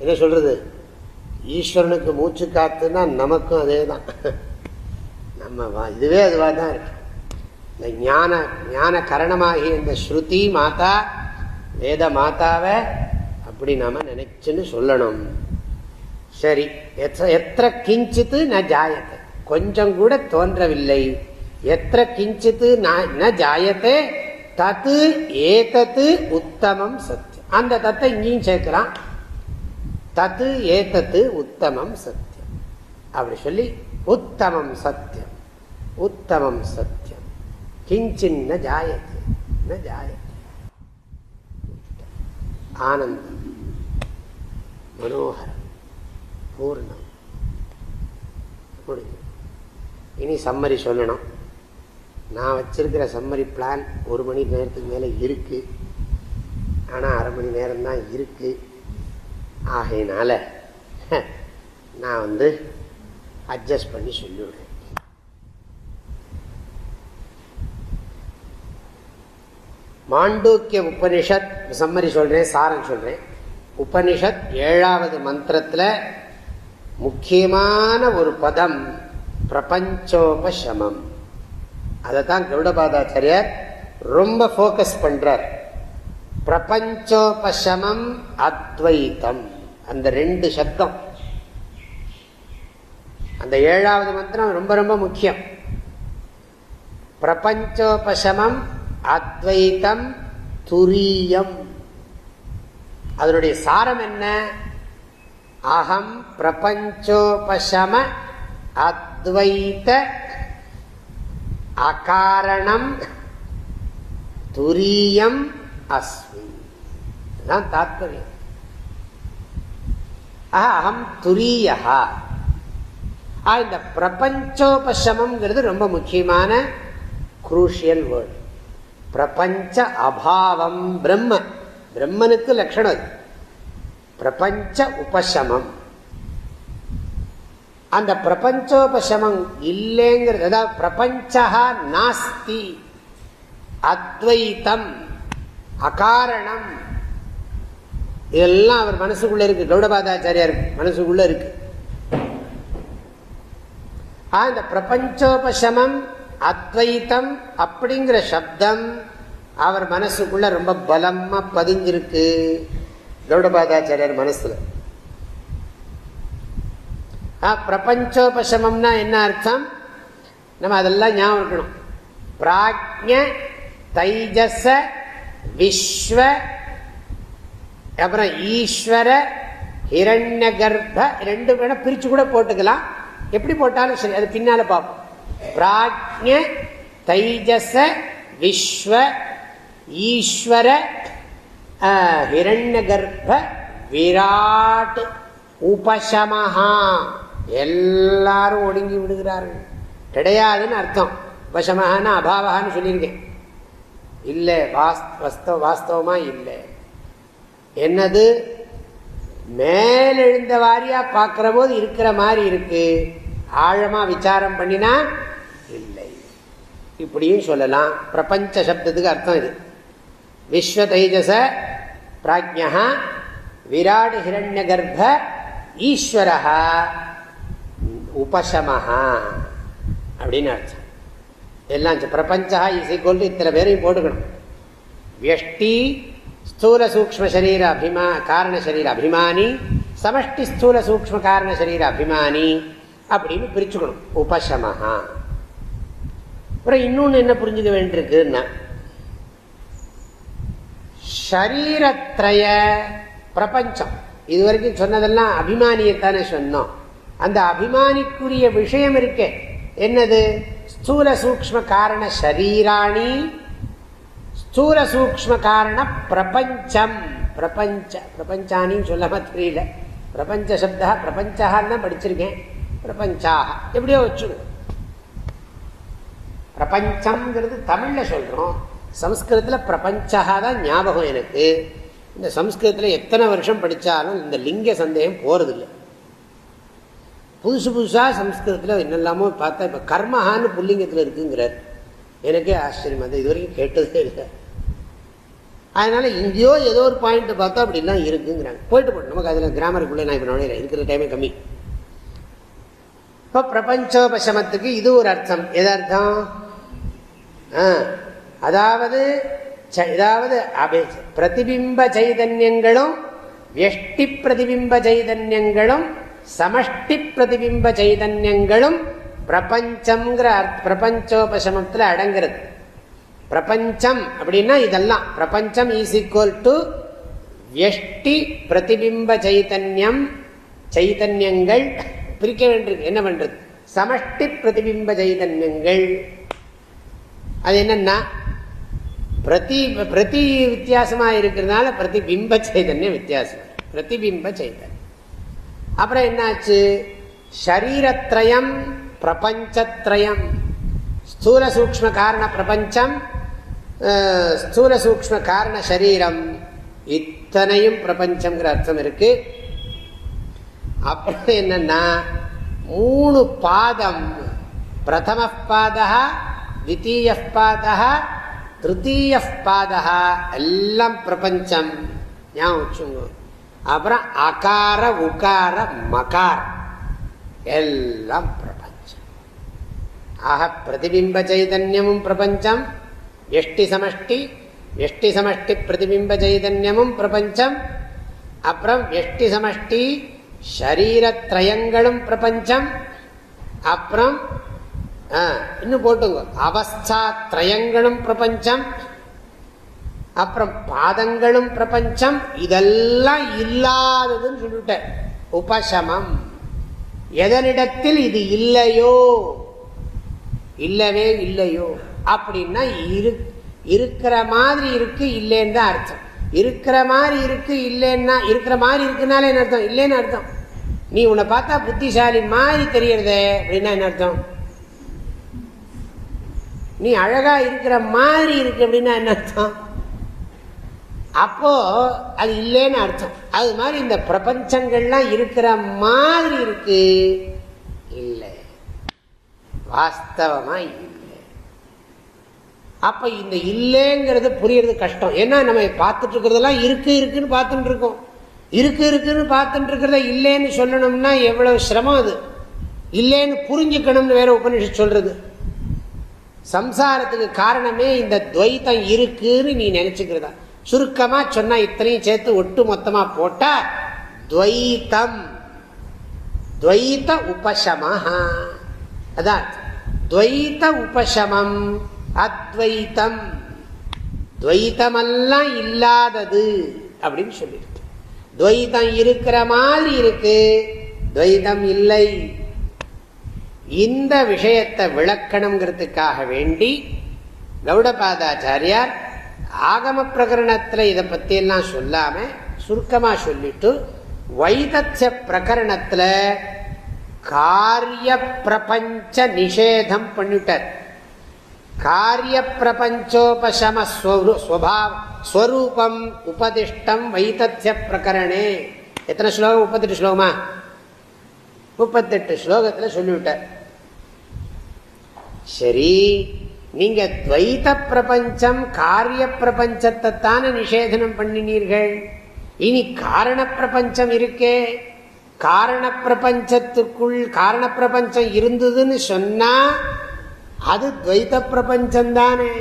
Speaker 1: என்ன சொல்கிறது ஈஸ்வரனுக்கு மூச்சு காத்துன்னா நமக்கும் அதே தான் நம்ம இதுவே அதுவாக தான் இருக்கு. இந்த ஞான ஞான கரணமாகி இந்த ஸ்ருதி மாதா வேத மாதாவை அப்படி நாம் நினைச்சுன்னு சொல்லணும். சரி எத்த கிஞ்சித்து ந ஜாயத்தை? கொஞ்சம் கூட தோன்றவில்லை. எத்த கிஞ்சித்து ந ஜாயத்தை? தத்து ஏதத்து உத்தமம் சத்தியம் அந்த தத்தை இங்கேயும் சேர்க்கிறான். தத்து ஏதத்து உத்தமம் சத்தியம் அப்படி சொல்லி உத்தமம் சத்தியம் உத்தமம் சத்தியம் கிஞ்சின் ஜாயத்து? ந ஜாயத்து. ஆனந்தம். மனோகரம். பூர்ணம் முடிஞ்சு. இனி சம்மரி சொல்லணும். நான் வச்சிருக்கிற சம்மரி பிளான் ஒரு மணி நேரத்துக்கு மேலே இருக்கு. ஆனால் அரை மணி நேரம் தான் இருக்கு. ஆகையினால நான் வந்து அட்ஜஸ்ட் பண்ணி சொல்லிவிடுறேன். மாண்டூக்கிய உபனிஷத் சம்மரி சொல்றேன் சாரம் சொல்றேன். உபனிஷத் ஏழாவது மந்திரத்தில் முக்கியமான ஒரு பதம் பிரபஞ்சோபசமம். அதை தான் கருடபாதாச்சாரியார் ரொம்ப ஃபோக்கஸ் பண்றார். பிரபஞ்சோபசமம் அத்வைத்தம். அந்த ரெண்டு சப்தம். அந்த ஏழாவது மந்திரம் ரொம்ப ரொம்ப முக்கியம். பிரபஞ்சோபசமம் அத்வைத்தம் துரியம். அதனுடைய சாரம் என்ன? அகம் பிரபஞ்சோபசம அத்வைத்த அகாரணம் துரியம் அஸ்மி. இதுதான் தாத்பரியம். அகம் துரியா இந்த பிரபஞ்சோபசமம்ங்கிறது ரொம்ப முக்கியமான குரூஷியல் வேர்டு பிரபஞ்ச அபாவம் பிரம்ம. பிரம்மனுக்கு லட்சணம் அது பிரபஞ்ச உபசமம். அந்த பிரபஞ்சோபசமம் இல்லைங்கிறது அதாவது பிரபஞ்சா நாஸ்தி அத்வைத்தம் அகாரணம். இதெல்லாம் அவர் மனசுக்குள்ள இருக்கு. கௌடபாதாச்சாரியார் மனசுக்குள்ள இருக்கு. அந்த பிரபஞ்சோபசமம் அத்வைத்தம் அப்படிங்கிற சப்தம் அவர் மனசுக்குள்ள ரொம்ப பலமா பதிஞ்சிருக்கு. கௌடபாதாச்சாரியர் மனசுல. பிரபஞ்சோபசமம்னா என்ன அர்த்தம்? நம்ம அதெல்லாம் ஞாபகம் இருக்கணும். பிராஜ்ய தைஜச விஸ்வ அப்புறம் ஈஸ்வர ஹிரண்ய கர்ப்ப ரெண்டு வேணா பிரிச்சு கூட போட்டுக்கலாம். எப்படி போட்டாலும் சரி அது பின்னால பார்ப்போம். பிராஜ்ய தைஜச விஸ்வ ஈஸ்வர ஹிரண்ய கர்ப்ப விராட் உபசமஹா. எல்லாரும் ஒடுங்கி விடுகிறார்கள். கிடையாதுன்னு அர்த்தம். உபசமஹான்னு அபாவகான்னு சொல்லியிருக்கேன். இல்லை வாஸ்தவ வாஸ்தவமா இல்லை. என்னது? மேலெழுந்த வாரியா பார்க்கிற போது இருக்கிற மாதிரி இருக்கு. ஆழமா விசாரம் பண்ணினா இல்லை. இப்படியும் சொல்லலாம். பிரபஞ்ச சப்தத்துக்கு அர்த்தம் இது. விஸ்வ தைஜச பிராஜ்யா விராட் ஹிரண்ய கர்ப்ப ஈஸ்வரா உபசமஹா அப்படின்னு அர்த்தம் எல்லாம் பிரபஞ்சா இசை கொண்டு இத்தனை பேரையும் போட்டுக்கணும். வியஷ்டி ஸ்தூல சூக்ம சரீர அபிமா காரண சரீர அபிமானி சமஷ்டி ஸ்தூல சூக்ம காரண சரீர அபிமானி அப்படின்னு பிரிச்சுக்கணும். உபசமஹா அப்புறம் இன்னொன்று என்ன புரிஞ்சுக்க வேண்டியிருக்குன்னா ஷரீரத்ரய பிரபஞ்சம். இதுவரைக்கும் சொன்னதெல்லாம் அபிமானியத்தானே சொன்னோம். அந்த அபிமானிக்குரிய விஷயம் இருக்கே. என்னது? ஸ்தூல சூக்ம காரண ஷரீராணி ஸ்தூல சூக்ம காரண பிரபஞ்சம். பிரபஞ்ச பிரபஞ்சானின்னு சொல்லாம தெரியல. பிரபஞ்ச சப்தா பிரபஞ்சான்னு தான் படிச்சிருக்கேன். பிரபஞ்சாக எப்படியோ வச்சுக்கணும். பிரபஞ்சம்ங்கிறது தமிழில் சொல்கிறோம் சம்ஸ்கிருதத்தில் பிரபஞ்சகா தான் ஞாபகம் எனக்கு. இந்த சம்ஸ்கிருதத்தில் எத்தனை வருஷம் படித்தாலும் இந்த லிங்க சந்தேகம் போகிறதில்லை புதுசு புதுசாக சம்ஸ்கிருதத்தில் என்னெல்லாமோ பார்த்தா இப்போ கர்மஹான்னு புல்லிங்கத்தில் இருக்குங்கிறார். எனக்கே ஆச்சரியம். அது இது வரைக்கும் கேட்டதே இல்லை. அதனால் இங்கேயோ ஏதோ ஒரு பாயிண்ட் பார்த்தா அப்படிலாம் இருக்குங்கிறாங்க. போயிட்டு போட்டு நமக்கு அதில் கிராமருக்குள்ளே நான் இப்போ நுழையிறேன். இருக்கிற டைமே கம்மி. இப்போ பிரபஞ்சோபசமத்துக்கு இது ஒரு அர்த்தம். எது அர்த்தம் அதாவது ஏதாவது பிரதிபிம்ப சைதன்யங்களும் வெஷ்டி பிரதிபிம்ப சைதன்யங்களும் சமஷ்டி பிரதிபிம்ப சைதன்யங்களும் பிரபஞ்சம்ங்கிற பிரபஞ்சோபசமத்தில் அடங்கிறது. பிரபஞ்சம் அப்படின்னா இதெல்லாம். பிரபஞ்சம் ஈஸ் ஈக்குவல் டு எஷ்டி பிரதிபிம்ப சைதன்யம் சைதன்யங்கள் பிரிக்க வேண்டியிருக்கு. என்ன பண்றது? சமஷ்டி பிரதிபிம்ப சைதன்யங்கள். அது என்னன்னா பிரதி பிரதி வித்தியாசமாக இருக்கிறதுனால பிரதிபிம்ப சைதன்யம் வித்தியாசம். பிரதிபிம்ப சைதன்யம். அப்புறம் என்னாச்சு? ஷரீரத்ரயம் பிரபஞ்சத்ரயம். ஸ்தூல சூக்ம காரண பிரபஞ்சம் ஸ்தூல சூக்ம காரண சரீரம் இத்தனையும் பிரபஞ்சம்ங்கிற அர்த்தம் இருக்கு. அப்புறம் என்னன்னா மூணு பாதம். பிரதம பாதா தித்தீய பாதா திருத்தீய பாதா எல்லாம் பிரபஞ்சம் ஞாபகம் வச்சுங்க அப்புறம் அகார உகார மகார் எல்லாம் பிரபஞ்சம் ஆக பிரதிபிம்ப சைதன்யமும் பிரபஞ்சம் எஷ்டி சமஷ்டி எஷ்டி சமஷ்டி பிரதிபிம்ப சைதன்யமும் பிரபஞ்சம் அப்புறம் எஷ்டி சமஷ்டி ஷரீரத்ரயங்களும் பிரபஞ்சம் அப்புறம் இன்னும் போட்டுங்க. அவஸ்தா திரயங்களும் பிரபஞ்சம் அப்புறம் பாதங்களும் பிரபஞ்சம் இதெல்லாம் இல்லாததுன்னு சொல்லிட்ட உபசமம். எதனிடத்தில் இது இல்லையோ? இல்லவே இல்லையோ? அப்படின்னா இருக்கிற மாதிரி இருக்கு இல்லைன்னு தான் அர்த்தம். இருக்கிற மாதிரி இருக்கு இல்லைன்னா இருக்கிற மாதிரி இருக்குனால என்ன அர்த்தம்? இல்லைன்னு அர்த்தம். நீ உன்னை பார்த்தா புத்திசாலி மாதிரி தெரியறதே அப்படின்னா என்ன அர்த்தம்? நீ அழகா இருக்கிற மாதிரி இருக்கு அப்படின்னா என்ன அர்த்தம்? அப்போ அது இல்லைன்னு அர்த்தம். அது மாதிரி இந்த பிரபஞ்சங்கள்லாம் இருக்கிற மாதிரி இருக்கு. இல்லை. வாஸ்தவமா இல்லை. அப்ப இந்த இல்லைங்கிறது புரியறது கஷ்டம். ஏன்னா நம்ம பார்த்துட்டு இருக்கிறதெல்லாம் இருக்கு இருக்குன்னு பார்த்துட்டு இருக்கோம். இருக்கு இருக்குன்னு பார்த்துட்டு இருக்கிறத இல்லைன்னு சொல்லணும்னா எவ்வளவு சிரமம் அது. இல்லைன்னு புரிஞ்சுக்கணும்னு வேற உபநிஷம் சொல்றது. சம்சாரத்துக்கு காரணமே இந்த துவைத்தம் இருக்குன்னு நீ நினைச்சுக்கிறதா? சுருக்கமா சொன்னா இத்தனையும் சேர்த்து ஒட்டு மொத்தமா போட்டா துவைத்தம். துவைத்த உபசமஹா. அதான் துவைத்த உபசமம் அத்வைத்தம். துவைத்தமெல்லாம் இல்லாதது அப்படின்னு சொல்லியிருக்கு. துவைத்தம் இருக்கிற மாதிரி இருக்கு துவைதம் இல்லை. இந்த விஷயத்தை விளக்கணுங்கிறதுக்காக வேண்டி கௌடபாதாச்சாரியார் ஆகம பிரகரணத்தில் இதை பற்றியெல்லாம் சொல்லாமல் சுருக்கமாக சொல்லிட்டு வைத்திய பிரகரணத்தில் காரிய பிரபஞ்ச நிஷேதம் பண்ணிட்டார். காரிய பிரபஞ்சோபசம ஸ்வரூபம் உபதிஷ்டம் வைத்திய பிரகரணே. எத்தனை ஸ்லோகம்? முப்பத்தெட்டு ஸ்லோகமா? முப்பத்தெட்டு ஸ்லோகத்தில் சொல்லிவிட்டார். சரி நீங்க துவைத்த பிரபஞ்சம் காரிய பிரபஞ்சத்தை தானே நிஷேதனம் பண்ணினீர்கள். இனி காரண பிரபஞ்சம் இருக்கே. காரண பிரபஞ்சத்துக்குள் காரண பிரபஞ்சம் இருந்ததுன்னு சொன்னா அது துவைத்த பிரபஞ்சம் தானே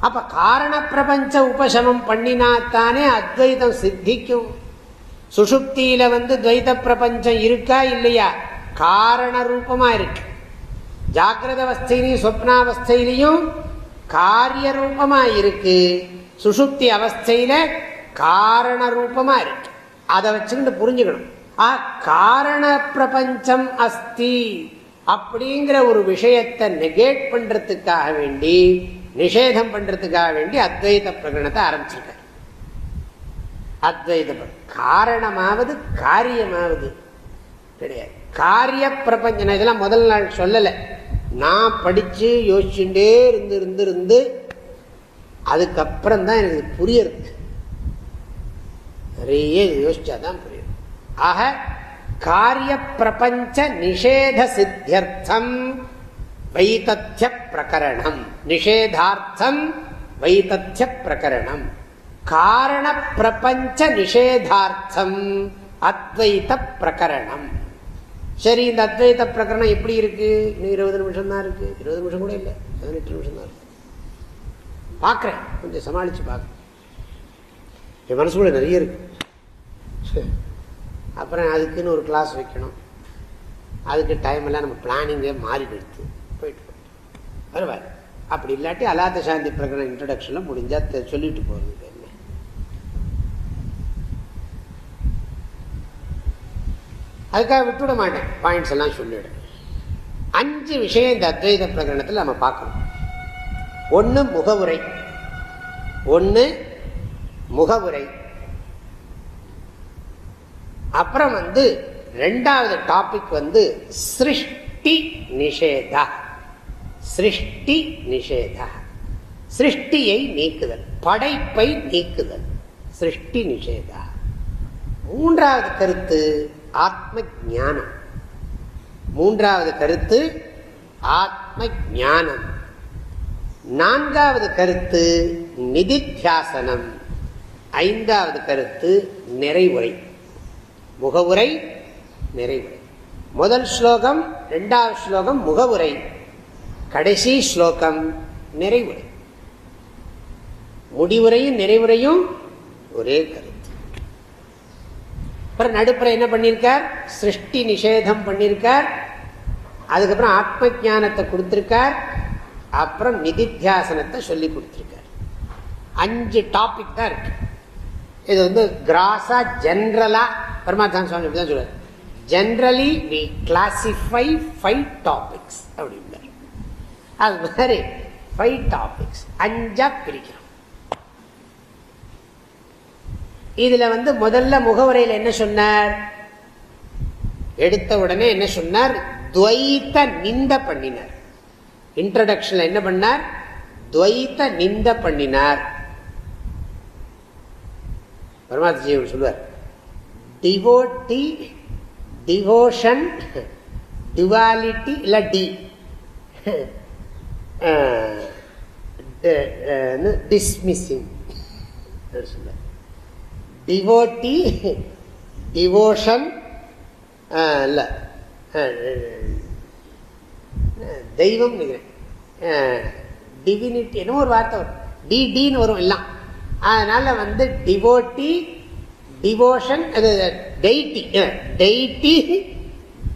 Speaker 1: அப்ப காரண பிரபஞ்ச உபசமம் பண்ணினாத்தானே அத்வைதம் சித்திக்கும். சுசுப்தியில வந்து துவைத பிரபஞ்சம் இருக்கா இல்லையா? காரண ரூபமா இருக்கு. ஜாகிரத அவஸ்தையிலையும் சொப்னாவஸ்தையிலையும் காரிய ரூபமா இருக்கு சுசுப்தி அவஸ்தையில காரண ரூபமா இருக்கு அதை வச்சுக்கிட்டு புரிஞ்சுக்கணும். ஆ காரண பிரபஞ்சம் அஸ்தி அப்படிங்கிற ஒரு விஷயத்தை நெகேட் பண்றதுக்காக வேண்டி நிஷேதம் பண்றதுக்காக வேண்டி அத்வைத பிரகடனத்தை ஆரம்பிச்சிருக்க அத்வைத காரணமாவது காரியமாவது. கிடையாது. காரிய பிரபஞ்சம் இதெல்லாம் முதல் நாள் சொல்லலை. நான் படிச்சு யோசிச்சுட்டே இருந்து இருந்து இருந்து அதுக்கப்புறம் தான் எனக்கு புரியுறது. நிறைய யோசிச்சாதான் புரியும். ஆக காரிய பிரபஞ்ச நிஷேத சித்தியர்த்தம் வைத்திய பிரகரணம். நிஷேதார்த்தம் வைத்திய பிரகரணம். காரண பிரபஞ்ச நிஷேதார்த்தம் அத்வைத பிரகரணம். சரி இந்த அத்வைத பிரகரணம் எப்படி இருக்கு? இன்னும் இருபது நிமிஷம் தான் இருக்கு. இருபது நிமிஷம் கூட இல்லை. பதினெட்டு நிமிஷம் தான் இருக்கு. பார்க்குறேன் கொஞ்சம் சமாளித்து பார்க்குறேன் என் மனசு கூட நிறைய இருக்கு. அப்புறம் அதுக்குன்னு ஒரு கிளாஸ் வைக்கணும். அதுக்கு டைம் எல்லாம் நம்ம பிளானிங்கே மாறி நிறுத்து. போயிட்டு பரவாயில்ல அப்படி இல்லாட்டி அலாத்த சாந்தி பிரகடன இன்ட்ரடக்ஷனில் முடிஞ்சால் சொல்லிட்டு போகிறது என்ன அதுக்காக விட்டுவிட மாட்டேன். பாயிண்ட்ஸ் எல்லாம் சொல்லிவிட. அஞ்சு விஷயம் இந்த அத்வைத பிரகடனத்தில் நம்ம பார்க்கணும். ஒன்று முகவுரை. ஒன்று முகவுரை. அப்புறம் வந்து ரெண்டாவது டாபிக் வந்து சிருஷ்டி நிஷேதா. சிருஷ்டி நிஷேதா. சிருஷ்டியை நீக்குதல் படைப்பை நீக்குதல். சிருஷ்டி நிஷேதா. மூன்றாவது கருத்து ஆத்ம ஞானம் மூன்றாவது கருத்து ஆத்ம ஞானம் நான்காவது கருத்து நிதித்தியாசனம். ஐந்தாவது கருத்து நிறைவுரை. முகவுரை நிறைவுரை. முதல் ஸ்லோகம் இரண்டாவது ஸ்லோகம் முகவுரை. கடைசி ஸ்லோகம் நிறைவுரை. முடிவுரையும் நிறைவுரையும் ஒரே கருத்து. அப்புறம் நடுப்புற என்ன பண்ணியிருக்கார் சிருஷ்டி நிஷேதம் பண்ணியிருக்கார் அதுக்கப்புறம் ஆத்ம ஜானத்தை கொடுத்துருக்கார். அப்புறம் நிதித்தியாசனத்தை சொல்லி கொடுத்துருக்கார். அஞ்சு டாபிக் தான் இருக்கு. இது வந்து கிராஸா ஜென்ரலா பரமாத்தான் சுவாமி தான் சொல்லுவார் generally we classify five topics அப்படின்னார் அது மாதிரி ஃபைவ் டாபிக்ஸ் அஞ்சா பிரிக்கிறோம். இதுல வந்து முதல்ல முகவுரையில் என்ன சொன்னார்? எடுத்த உடனே என்ன சொன்னார்? துவைத்த நிந்த பண்ணினார். இன்ட்ரடக்ஷன்ல என்ன பண்ணார்? துவைத்த நிந்த பண்ணினார். பரமாத்மஜி சொல்வார் டிவோட்டி டிவோஷன் டிவாலிட்டி இல்ல டி டிஸ்மிஸிங் சொல்லுவார். டிவோட்டி டிவோஷன் இல்லை தெய்வம் டிவினிட்டி என்ன ஒரு வார்த்தை வரும் டி டின்னு வரும் எல்லாம் அதனால வந்து டிவோட்டி டிவோஷன் அது deity deity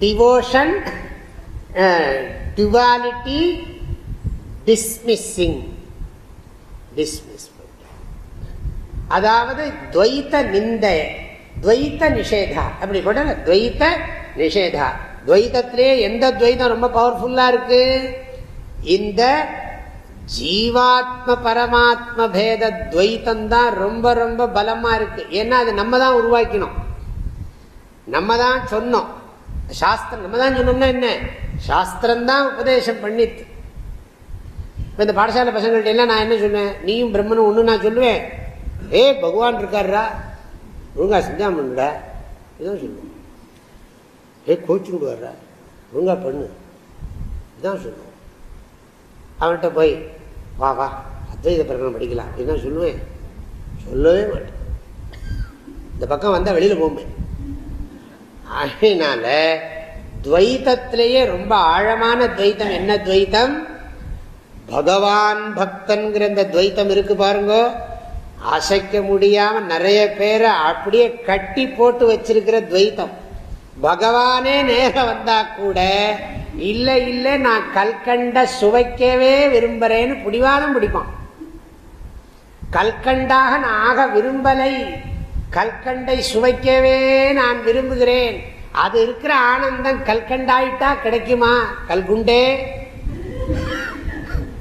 Speaker 1: devotion duality dismissing dismiss அதாவது துவைத்த நிந்த துவைத்த நிஷேதா. அப்படி போட்டா துவைத்த நிஷேதா. துவைத்தத்திலே எந்த துவைதம் ரொம்ப பவர்ஃபுல்லா இருக்கு? இந்த ஜீவாத்ம பரமாத்ம பேத துவைத்தம் தான் ரொம்ப ரொம்ப பலமா இருக்கு. ஏன்னா அது நம்ம தான் உருவாக்கணும் நம்ம தான் சொன்னோம். சாஸ்திரம் நம்ம தான் சொன்னோம்னா என்ன? சாஸ்திரம் தான் உபதேசம் பண்ணித்து இப்ப இந்த பாடசாலை பசங்கள்ட்ட எல்லாம் நான் என்ன சொன்னேன்? நீயும் பிரம்மனும் ஒண்ணு நான் சொல்லுவேன். ஏ பகவான் இருக்காருடா. ஒழுங்கா செஞ்சா பண்ணுடா இதான் சொல்லுவோம் ஏ கோச்சு வர்றா ஒழுங்கா பண்ணு. இதான் சொல்லுவோம் அவன்கிட்ட போய் வா வா. அத்வைத பிரகடனம் படிக்கலாம். அப்படின்னு சொல்லுவேன்? சொல்லவே மாட்டேன். இந்த பக்கம் வந்தால் வெளியில் போகுமே. அதனால துவைத்தத்திலேயே ரொம்ப ஆழமான துவைத்தம் என்ன துவைத்தம்? பகவான் பக்தன்கிற இந்த துவைத்தம் இருக்கு பாருங்க. அசைக்க முடியாம நிறைய பேரை அப்படியே கட்டி போட்டு வச்சிருக்கிற துவைத்தம். பகவானே நேரம் வந்தா கூட இல்லை இல்லை நான் கல்கண்ட சுவைக்கவே விரும்புறேன்னு பிடிவாதம் பிடிப்பான். கல்கண்டாக நான் ஆக விரும்பலை. கல்கண்டை சுவைக்கவே நான் விரும்புகிறேன். அது இருக்கிற ஆனந்தம் கல்கண்டாயிட்டா கிடைக்குமா? கல்குண்டே.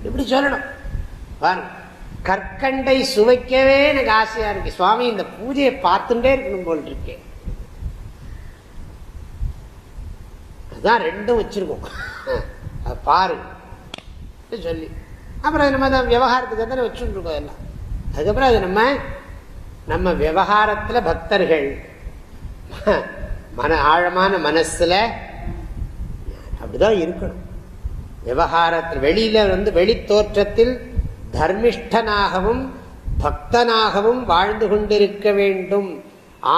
Speaker 1: இப்படி சொல்லணும். பாருங்க. கற்கண்டை சுவைக்கவே எனக்கு ஆசையா இருக்கு. சுவாமி இந்த பூஜையை பார்த்துட்டே இருக்கணும் போல் இருக்கேன் அதுதான் ரெண்டும் வச்சிருக்கோம். அது பாரு. சொல்லி. அப்புறம் நம்ம அந்த விவகாரத்துக்கு தானே வச்சுருக்கோம் எல்லாம். அதுக்கப்புறம் அது நம்ம நம்ம விவகாரத்தில் பக்தர்கள். மன ஆழமான மனசுல அப்படிதான் இருக்கணும். விவகாரத்தில் வெளியில வந்து வெளி தோற்றத்தில் தர்மிஷ்டனாகவும் பக்தனாகவும் வாழ்ந்து கொண்டிருக்க வேண்டும்.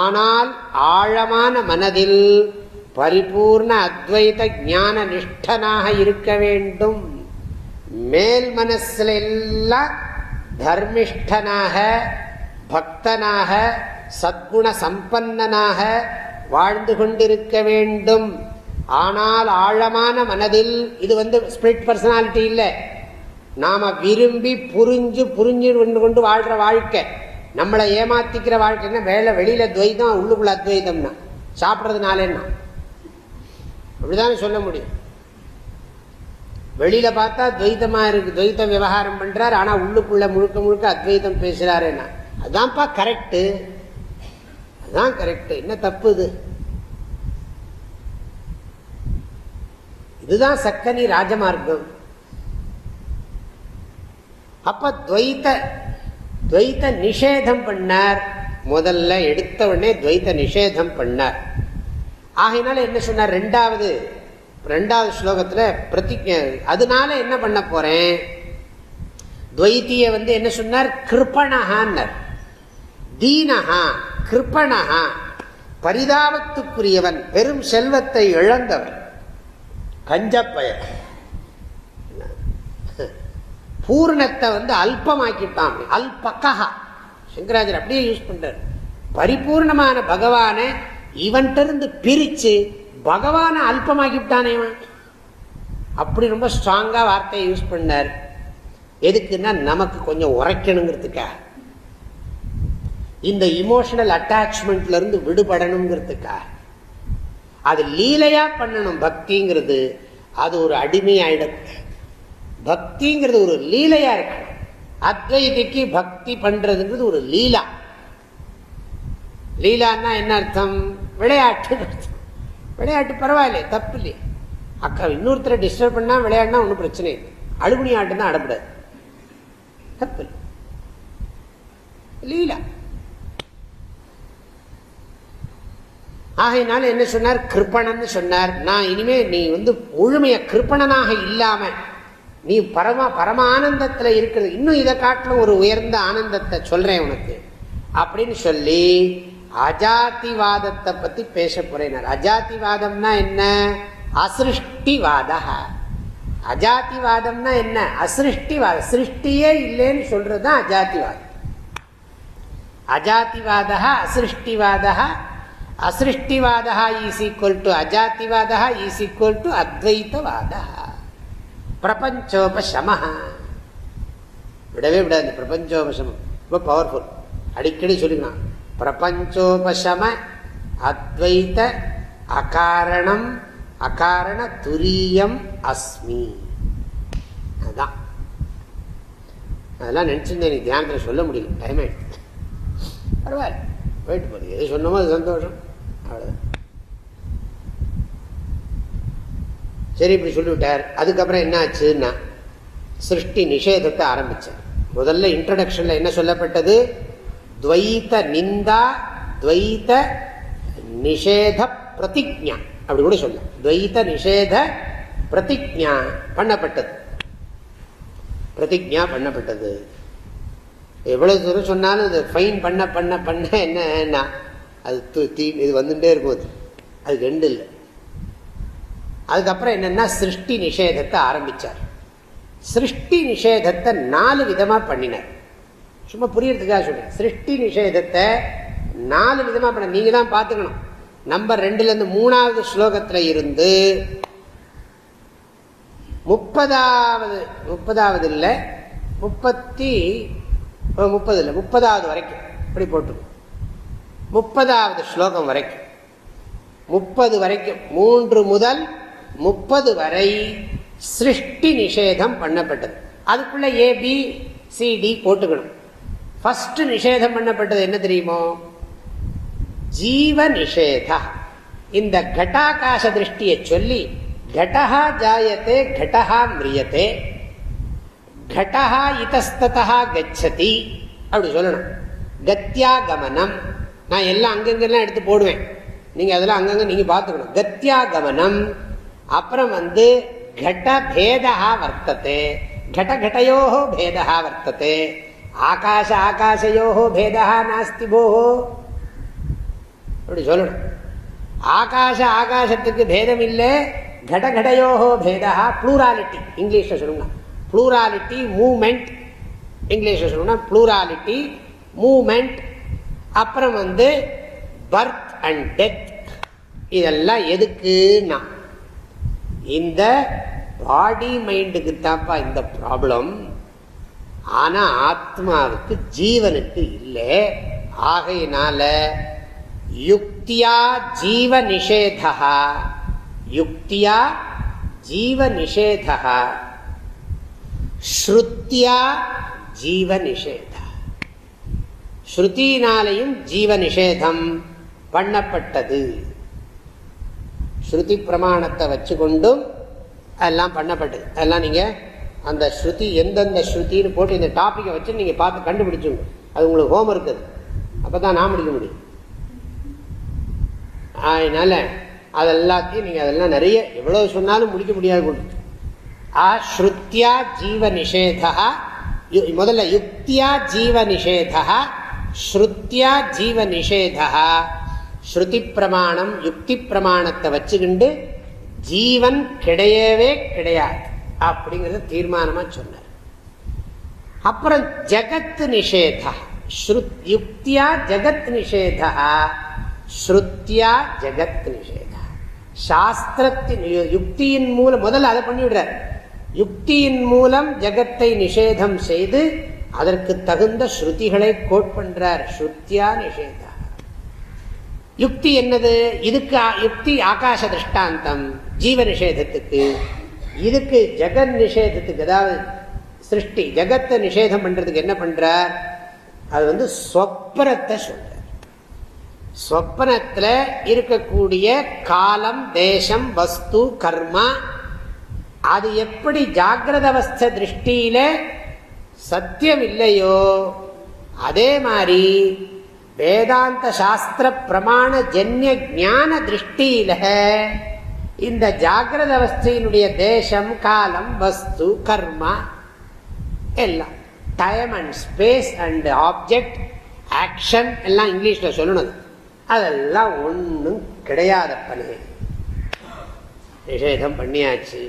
Speaker 1: ஆனால் ஆழமான மனதில் பரிபூர்ண அத்வைத ஞான நிஷ்டனாக இருக்க வேண்டும். மேல் மனசுல எல்லாம் தர்மிஷ்டனாக பக்தனாக சத்குண சம்பன்னனாக வாழ்ந்து கொண்டிருக்க வேண்டும். ஆனால் ஆழமான மனதில் இது வந்து ஸ்பிரிட் பர்சனாலிட்டி இல்லை. நாம விரும்பி புரிஞ்சு புரிஞ்சு கொண்டு கொண்டு வாழ்ற வாழ்க்கை. நம்மளை ஏமாத்திக்கிற வாழ்க்கைன்னா வேலை வெளியில துவைதம் உள்ளுக்குள்ள அத்வைதம்னா சாப்பிட்றதுனாலேன்னா. அப்படிதானே சொல்ல முடியும். வெளியில பார்த்தா துவைதமாக இருக்கு. துவைத்தம் விவகாரம் பண்ணுறார் ஆனா உள்ளுக்குள்ள முழுக்க முழுக்க அத்வைதம் பேசுறாருன்னா. அதான்ப்பா கரெக்டு அதான் கரெக்டு என்ன தப்பு இது? இதுதான் சக்கனி ராஜமார்க்கம். அப்ப துவைத்த துவைத்த நிஷேதம் பண்ணார். முதல்ல எடுத்த உடனே துவைத்த நிஷேதம் பண்ணார். ஆகையினால என்ன சொன்னார்? ரெண்டாவது ரெண்டாவது ஸ்லோகத்தில் பிரதி அதனால என்ன பண்ண போறேன்? துவைத்திய வந்து என்ன சொன்னார்? கிருப்பணகான்னர் தீனஹா கிருப்பணஹா. பரிதாபத்துக்குரியவன் பெரும் செல்வத்தை இழந்தவன். கஞ்சப்பயன் பூர்ணத்தை வந்து அல்பமாக்கிட்டான். அல்பக்கஹா சங்கராஜர் அப்படியே யூஸ் பண்றார். பரிபூர்ணமான பகவானை இவன்கிட்ட பிரிச்சு பகவானை அல்பமாக்கிவிட்டானே அப்படி ரொம்ப ஸ்ட்ராங்கா வார்த்தையை யூஸ் பண்ணார். எதுக்குன்னா நமக்கு கொஞ்சம் உரைக்கணுங்கிறதுக்காக. இந்த இமோஷனல் அட்டாச்மெண்ட்ல இருந்து விடுபடணுங்கிறதுக்காக. அது லீலையா பண்ணணும் பக்திங்கிறது அது ஒரு அடிமையாயிடக்கூடாது. பக்திங்கிறது ஒரு லீலையா இருக்கு அத்வைதிக்கு பக்தி பண்றதுங்கிறது ஒரு லீலா. லீலான்னா என்ன அர்த்தம்? விளையாட்டு விளையாட்டு பரவாயில்ல தப்பு இல்லையே அக்கா இன்னொருத்தரை டிஸ்டர்ப் பண்ணா விளையாடினா ஒன்றும் பிரச்சனை இல்லை. அழுகுனி ஆட்டு தான் அடப்படாது. தப்பு லீலா. ஆகையினால என்ன சொன்னார்? கிருப்பணன் சொன்னார். நான் இனிமே நீ வந்து முழுமைய கிருப்பணனாக இல்லாம நீ பரம பரம ஆனந்தத்துல இருக்கிறது. இன்னும் இதை காட்டிலும் ஒரு உயர்ந்த ஆனந்தத்தை சொல்றேன் உனக்கு. அப்படின்னு சொல்லி அஜாதிவாதத்தை பத்தி பேச போறேன் அஜாதிவாதம்னா என்ன? அசிருஷ்டிவாத அஜாதிவாதம்னா என்ன? அசிருஷ்டிவாத சிருஷ்டியே இல்லைன்னு சொல்றதுதான் அஜாதிவாதம் அஜாதிவாத அசிருஷ்டிவாத அசிருஷ்டிவாத ஈஸ் ஈக்குவல் டு அஜாதிவாத ஈஸ் ஈக்குவல் டு அத்வைத்தவாதா பிரபஞ்சோபசம விடவே விடாது பிரபஞ்சோபசமம். ரொம்ப பவர்ஃபுல் அடிக்கடி சொல்லிக்கலாம். பிரபஞ்சோபசம அத்வைத்த அகாரணம் அகாரண துரியம் அஸ்மி. அதுதான் அதெல்லாம் நினச்சிருந்தேன் நீ தியானத்தில் சொல்ல முடியல. டைம் ஆயிடுச்சு. பரவாயில்ல. போயிட்டு போகுது. எது சொன்னமோ அது சந்தோஷம். அவ்வளோதான் சரி இப்படி சொல்லிவிட்டார். அதுக்கப்புறம் என்ன ஆச்சுன்னா சிருஷ்டி நிஷேதத்தை ஆரம்பித்தார் முதல்ல இன்ட்ரடக்ஷனில் என்ன சொல்லப்பட்டது? துவைத்த நிந்தா துவைத்த நிஷேத பிரதிஜா அப்படி கூட சொல்ல துவைத்த நிஷேத பிரதிஜா பண்ணப்பட்டது. பிரதிஜா பண்ணப்பட்டது. எவ்வளவு தூரம் சொன்னாலும் இது ஃபைன் பண்ண பண்ண பண்ண என்ன அது தீ இது வந்துட்டே இருக்கும். அது ரெண்டு இல்லை. அதுக்கப்புறம் என்னென்னா சிருஷ்டி நிஷேதத்தை ஆரம்பிச்சார். சிருஷ்டி நிஷேதத்தை நாலு விதமாக பண்ணினார். சும்மா புரியறதுக்காக சொல்கிறேன் சிருஷ்டி நிஷேதத்தை நாலு விதமாக பண்ண நீங்கள் தான் பார்த்துக்கணும். நம்பர் ரெண்டுலேருந்து மூணாவது ஸ்லோகத்தில் இருந்து முப்பதாவது முப்பதாவது இல்லை முப்பத்தி முப்பது இல்லை முப்பதாவது வரைக்கும். இப்படி போட்டு முப்பதாவது ஸ்லோகம் வரைக்கும். முப்பது வரைக்கும். மூன்று முதல் முப்பது வரை சிருஷ்டி நிஷேதம் பண்ணப்பட்டது. அதுக்குள்ள ஏபி சிடி போட்டுக்கணும். ஃபர்ஸ்ட் நிஷேதம் பண்ணப்பட்டது என்ன தெரியுமோ? ஜீவ நிஷேத. இந்த கட்டாகாச திருஷ்டியை சொல்லி கடஹா ஜாயத்தே கடஹா மிரியத்தே கடஹா இத்தஸ்தா கச்சதி அப்படி சொல்லணும். கத்தியாகமனம். நான் எல்லாம் அங்கங்கெல்லாம் எடுத்து போடுவேன். நீங்க அதெல்லாம் அங்கங்க நீங்க பார்த்துக்கணும். கத்தியாகமனம். அப்புறம் வந்து கட பேதா வர்த்தத்தை பேதா வர்த்தத்தை ஆகாச ஆகாசையோ பேதா நாஸ்தி போஹோ. அப்படி சொல்லணும். ஆகாச ஆகாசத்துக்கு பேதம் இல்லை கடகடையோ பேதா ப்ளூராலிட்டி இங்கிலீஷில் சொல்லணும் ப்ளூராலிட்டி மூமெண்ட் இங்கிலீஷில் சொல்லணும் ப்ளூராலிட்டி மூமெண்ட் அப்புறம் வந்து பர்த் அண்ட் டெத் இதெல்லாம் எதுக்குன்னா இந்த பாடி மைண்டுக்கு தான்ப்பா இந்த ப்ராப்ளம். ஆனா ஆத்மாவுக்கு ஜீவனுக்கு இல்லை. ஆகையினால யுக்தியா ஜீவ நிஷேதா யுக்தியா ஜீவ நிஷேதா ஸ்ருத்தியா ஜீவ நிஷேதா ஸ்ருத்தினாலையும் ஜீவ நிஷேதம் பண்ணப்பட்டது. ஸ்ருதி பிரமாணத்தை வச்சு கொண்டும் எல்லாம் பண்ணப்பட்டது. அதெல்லாம் நீங்கள் அந்த ஸ்ருதி எந்தெந்த ஸ்ருத்தின்னு போட்டு இந்த டாப்பிக்கை வச்சு நீங்கள் பார்த்து கண்டுபிடிச்சுங்க. அது உங்களுக்கு ஹோம் இருக்குது. அப்போ தான் நான் முடிக்க முடியும். அதனால அதெல்லாத்தையும் நீங்கள் அதெல்லாம் நிறைய எவ்வளோ சொன்னாலும் முடிக்க முடியாது கொண்டு ஆ ஸ்ருத்தியா ஜீவ நிஷேதா முதல்ல யுக்தியா ஜீவ நிஷேதா ஸ்ருத்தியா ஜீவ நிஷேதா. ஸ்ருதி பிரமாணம் யுக்தி பிரமாணத்தை வச்சுக்கிண்டு ஜீவன் கிடையவே கிடையாது. அப்படிங்கறத தீர்மானமா சொன்னார். அப்புறம் ஜகத் நிஷேதா யுக்தியா ஜகத் நிஷேதா ஸ்ருத்தியா ஜகத் நிஷேதா. சாஸ்திரத்தின் யுக்தியின் மூலம் முதல்ல அதை பண்ணிவிடுறார். யுக்தியின் மூலம் ஜகத்தை நிஷேதம் செய்து அதற்கு தகுந்த ஸ்ருதிகளை கோட் பண்றார். ஸ்ருத்தியா நிஷேதா. யுக்தி என்னது? இதுக்கு யுக்தி ஆகாச திருஷ்டாந்தம் ஜீவ நிஷேதத்துக்கு. இதுக்கு ஜெகன் நிஷேதத்துக்கு அதாவது சிருஷ்டி ஜெகத்தை நிஷேதம் பண்றதுக்கு என்ன பண்றார் அது வந்து சொப்பனத்தை சொல்ற. சொப்பனத்துல இருக்கக்கூடிய காலம் தேசம் வஸ்து கர்மா அது எப்படி ஜாகிரத அவஸ்த திருஷ்டியில சத்தியம் இல்லையோ அதே மாதிரி வேதாந்த சாஸ்திர பிரமாண ஜன்ய ஞான திருஷ்டியில இந்த ஜாகிரத அவஸ்தையினுடைய தேசம் காலம் வஸ்து கர்மா எல்லாம். Time and space and object action எல்லாம் இங்கிலீஷில் சொல்லணும். அதெல்லாம் ஒன்றும் கிடையாத பணி. நிஷேதம் பண்ணியாச்சு.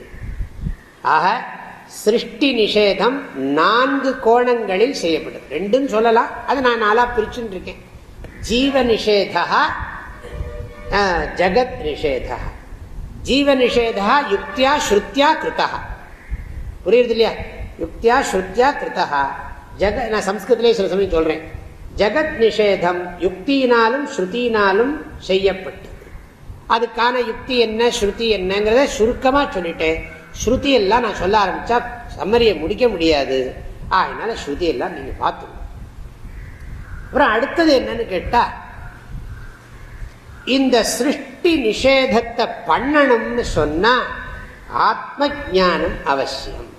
Speaker 1: ஆக சிருஷ்டி நிஷேதம் நான்கு கோணங்களில் செய்யப்படுது ரெண்டும் சொல்லலாம். அதை நான் நாளாக பிரிச்சுட்டு இருக்கேன். ஜீவ நிஷேதா ஜகத் நிஷேதா ஜீவ நிஷேதா யுக்தியா ஸ்ருத்தியா கிருத்தா. புரியுறது இல்லையா யுக்தியா ஸ்ருத்தியா கிருத்தா. ஜக நான் சம்ஸ்கிருத்திலே சில சமயம் சொல்றேன். ஜகத் நிஷேதம் யுக்தியினாலும் ஸ்ருதியினாலும் செய்யப்பட்டது. அதுக்கான யுக்தி என்ன ஸ்ருதி என்னங்கிறத சுருக்கமாக சொல்லிட்டேன். ஸ்ருதி எல்லாம் நான் சொல்ல ஆரம்பித்தா சம்மரியை முடிக்க முடியாது. அதனால ஸ்ருதி எல்லாம் நீங்க பார்த்துக்கணும் அப்புறம் அடுத்தது என்னன்னு கேட்டா இந்த சிருஷ்டி நிஷேதத்தை பண்ணணும்னு சொன்னா ஆத்ம ஜானம் அவசியம்.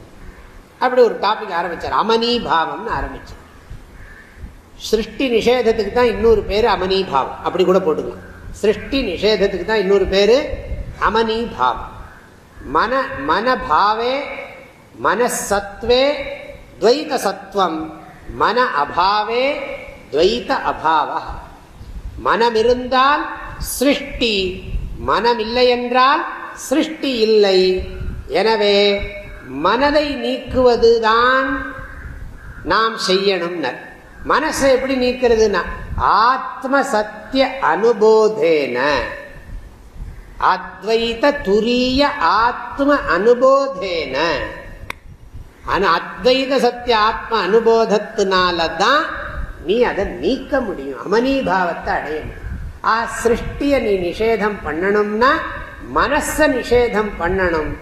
Speaker 1: அப்படி ஒரு டாபிக் ஆரம்பிச்சார். அமனிபாவம்னு ஆரம்பிச்சார். சிருஷ்டி நிஷேதத்துக்கு தான் இன்னொரு பேர் அமனிபாவம். அப்படி கூட போட்டுக்கலாம். சிருஷ்டி நிஷேதத்துக்கு தான் இன்னொரு பேரு அமனிபாவம். மன மனபாவே மனசத்வே துவைத சத்வம் மன அபாவே துவைத அபாவ. மனம் இருந்தால் சிருஷ்டி மனம் இல்லை என்றால் சிருஷ்டி இல்லை. எனவே மனதை நீக்குவதுதான் நாம் செய்யணும்னர். மனசை எப்படி நீக்கிறதுனா ஆத்ம சத்திய அனுபோதேன. அத்வைத துரிய ஆத்ம அனுபோதேன. அத்வைத சத்திய ஆத்ம அனுபோதத்தினாலதான் நீ அதை நீக்க முடியும். அமனீபாவத்தை அடைய முடியும். ஆ சிருஷ்டிய நீ நிஷேதம் பண்ணணும்னா மனச நிஷேதம் பண்ணணும்.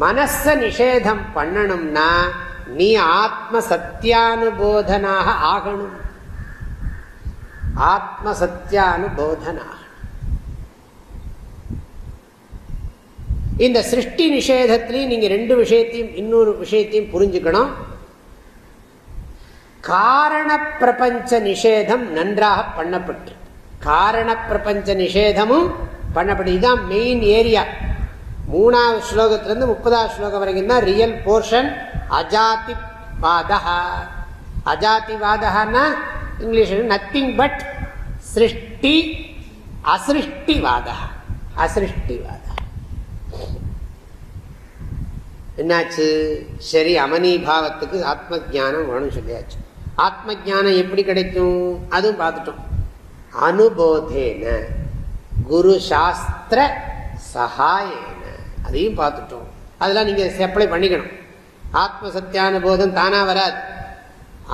Speaker 1: மனச நிஷேதம் பண்ணணும்னா நீ ஆத்ம சத்தியானுபோதனாக ஆகணும். ஆத்ம சத்தியானுபோதனாக இந்த சிருஷ்டி நிஷேதத்திலையும் நீங்க ரெண்டு விஷயத்தையும் இன்னொரு விஷயத்தையும் புரிஞ்சுக்கணும். காரண பிரபஞ்ச நிஷேதம் நன்றாக பண்ணப்பட்டு. காரண பிரபஞ்ச நிஷேதமும் பண்ணப்பட்டு. இதுதான் மெயின் ஏரியா மூணாவது ஸ்லோகத்திலிருந்து முப்பதாவது ஸ்லோகம் வரைக்கும் தான் ரியல் போர்ஷன் அஜாதி வாதா அஜாதிவாதா இங்கிலீஷ் நத்திங் பட் சிருஷ்டி அசிருஷ்டிவாதா அசிருஷ்டிவாதா என்னாச்சு? சரி அமனி பாவத்துக்கு ஆத்ம ஜானம் வேணும்னு சொல்லியாச்சு. ஆத்ம ஜானம் எப்படி கிடைக்கும்? அதுவும் பார்த்துட்டோம். அனுபோதேன குரு சாஸ்திர சகாயேன. அதையும் பார்த்துட்டோம். அதெல்லாம் நீங்கள் அப்ளை பண்ணிக்கணும். ஆத்ம சத்தியானுபோதம் தானாக வராது.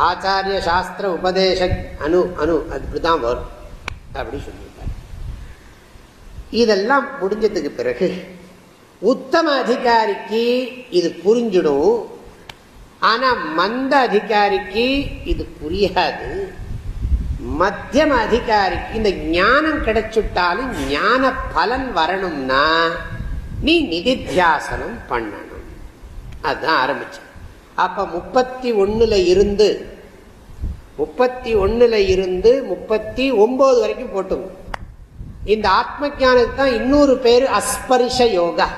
Speaker 1: ஆச்சாரிய சாஸ்திர உபதேச அணு அணு அப்படிதான் வரும். அப்படி சொல்லியிருக்காரு. இதெல்லாம் முடிஞ்சதுக்கு பிறகு உத்தம அதிகாரிக்கு இது புரிஞ்சிடும். ஆனா மந்த அதிகாரிக்கு இது புரியாது. மத்தியம அதிகாரிக்கு இந்த ஞானம் கிடைச்சுட்டாலும் ஞான பலன் வரணும்னா நீ நிதித்தியாசனம் பண்ணணும். அதுதான் ஆரம்பிச்சு. அப்ப முப்பத்தி ஒண்ணுல இருந்து முப்பத்தி ஒண்ணுல இருந்து முப்பத்தி ஒன்பது வரைக்கும் போட்டு இந்த ஆத்ம ஜானத்துக்கு தான் இன்னொரு பேரு அஸ்பரிஷ யோகா.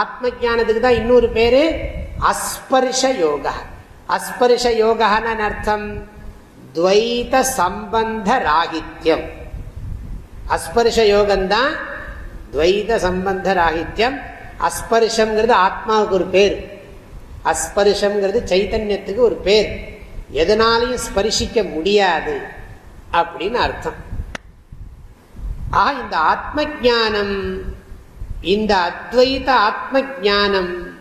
Speaker 1: ஆத்ம ஜானத்துக்கு தான் இன்னொரு பேரு அஸ்பர்ஷ யோக அஸ்பர்ஷ யோகான்னு அர்த்தம் துவைத சம்பந்த ராகித்யம் அஸ்பர்ஷ யோகம்தான் துவைத சம்பந்த ராகித்யம் அஸ்பர்ஷம்ங்கிறது ஆத்மாவுக்கு ஒரு பேர். அஸ்பர்ஷம்ங்கிறது சைத்தன்யத்துக்கு ஒரு பேர். எதனாலையும் ஸ்பரிசிக்க முடியாது அப்படின்னு அர்த்தம். ஆக இந்த ஆத்ம ஜானம் இந்த அத்வைத ஆத்ம ஜானம்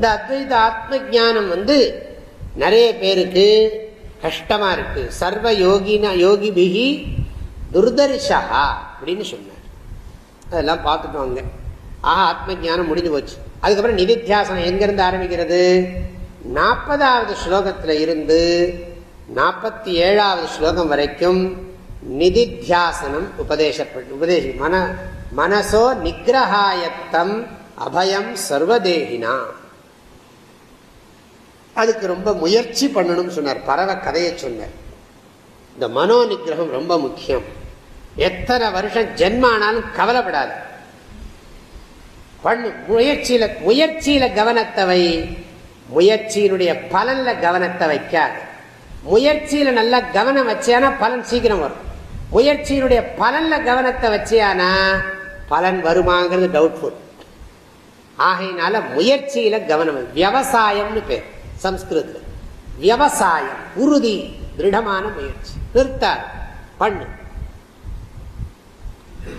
Speaker 1: இந்த அத்வைத ஆத்ம ஜானம் வந்து நிறைய பேருக்கு கஷ்டமா இருக்கு. சர்வ யோகினா யோகி பிகி துர்தர்ஷா அப்படின்னு சொன்னார். அதெல்லாம் பார்த்துட்டோம் அங்க ஆஹா ஆத்ம ஜானம் முடிஞ்சு போச்சு. அதுக்கப்புறம் நிதித்தியாசனம் எங்கிருந்து ஆரம்பிக்கிறது? நாற்பதாவது ஸ்லோகத்தில் இருந்து நாற்பத்தி ஏழாவது ஸ்லோகம் வரைக்கும் நிதித்தியாசனம் உபதேசப்பட்டு உபதேசி மன மனசோ நிகிரகாயத்தம் அபயம் சர்வதேகினா அதுக்கு ரொம்ப முயற்சி பண்ணணும்னு சொன்னார். பறவை கதையை சொன்னார். இந்த மனோ நிகிரகம் ரொம்ப முக்கியம். எத்தனை வருஷம் ஜென்மானாலும் கவலைப்படாது. பண்ணு முயற்சியில முயற்சியில கவனத்தை வை முயற்சியினுடைய பலன்ல கவனத்தை வைக்காது. முயற்சியில நல்லா கவனம் வச்சியானா பலன் சீக்கிரம் வரும். முயற்சியினுடைய பலன்ல கவனத்தை வச்சியானா பலன் வருமாங்கிறது டவுட்ஃபுல் ஆகையினால முயற்சியில கவனம் விவசாயம்னு பேர். சம்ஸ்கிருதத்தில் விவசாயம் உறுதி திருடமான முயற்சி. நிறுத்தார் பண்ணு.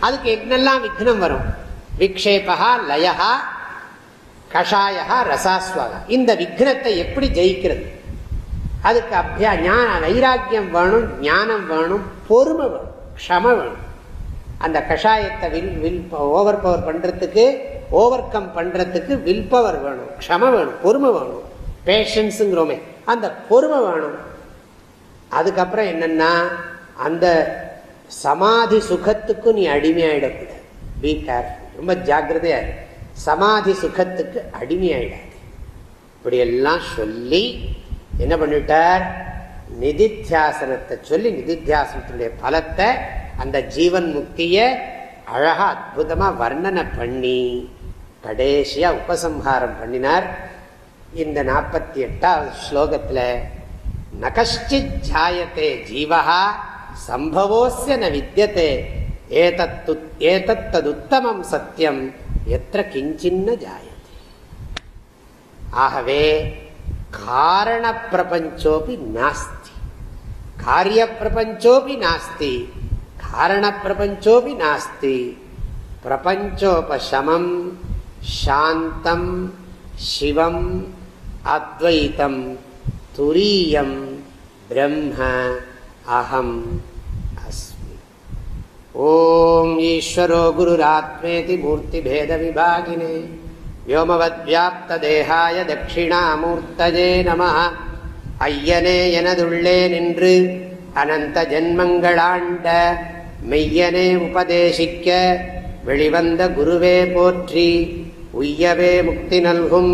Speaker 1: அதுக்கு என்னெல்லாம் விக்னம் வரும்? விக்ஷேபா லயா கஷாயா ரசாஸ்வாக. இந்த விக்னத்தை எப்படி ஜெயிக்கிறது? அதுக்கு அபியா ஞான வைராக்கியம் வேணும் ஞானம் வேணும் பொறுமை வேணும் க்ஷம வேணும். அந்த கஷாயத்தை வில் வில் ஓவர் பவர் பண்ணுறதுக்கு ஓவர் கம் பண்ணுறதுக்கு வில் பவர் வேணும் க்ஷம வேணும் பொறுமை வேணும். பேஷன்ஸுங்கிறோமே அந்த பொறுமை வேணும். அதுக்கப்புறம் என்னன்னா அந்த சமாதி சுகத்துக்கும் நீ அடிமையாயிடக்கூடாது. பி கேர்ஃபுல் ரொம்ப ஜாக்கிரதையா சமாதி சுகத்துக்கு அடிமையாயிடாது. இப்படியெல்லாம் சொல்லி என்ன பண்ணிட்டார்? நிதித்தியாசனத்தை சொல்லி நிதித்தியாசனத்தினுடைய பலத்தை அந்த ஜீவன் முக்திய அழகா அற்புதமா வர்ணனை பண்ணி கடைசியா உபசம்ஹாரம் பண்ணினார். இந்த நாற்பத்தி எட்டாவது ஸ்லோகத்தில் நகஷ்டித் ஜாயத்தே ஜீவா சம்பவோசிய ந வித்தியதே ஏதத்து ஏதத்ததுத்தமம் சத்தியம் எத்த கிஞ்சின்ன ஜாயத்தை ஆகவே காரண பிரபஞ்சோபி நாஸ்தி காரிய பிரபஞ்சோபி நாஸ்தி. காரண பிரபஞ்சோபி நாஸ்தி பிரபஞ்சோபசமம் சாந்தம் சிவம் அத்வைத்தம் துரியம் பிரம்ம அகம் அஸ்மி. ஓம் ஈஸ்வரோ குருராத்மேதி மூர்த்திபேதவிபாகினே வியோமவத்வியாப்ததேகாய தட்சிணாமூர்த்தஜே நம ஐயனே எனதுள்ளே நின்று அனந்த ஜென்மங்களாண்ட மெய்யனே உபதேசிக்க வெளிவந்த குருவே போற்றி உய்யவே முக்தி நல்கும்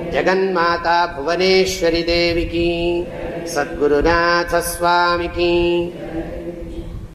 Speaker 1: ஜெகன்மாதா புவனேஸ்வரி தேவிக்கு சத்குருநாத சுவாமிக்கு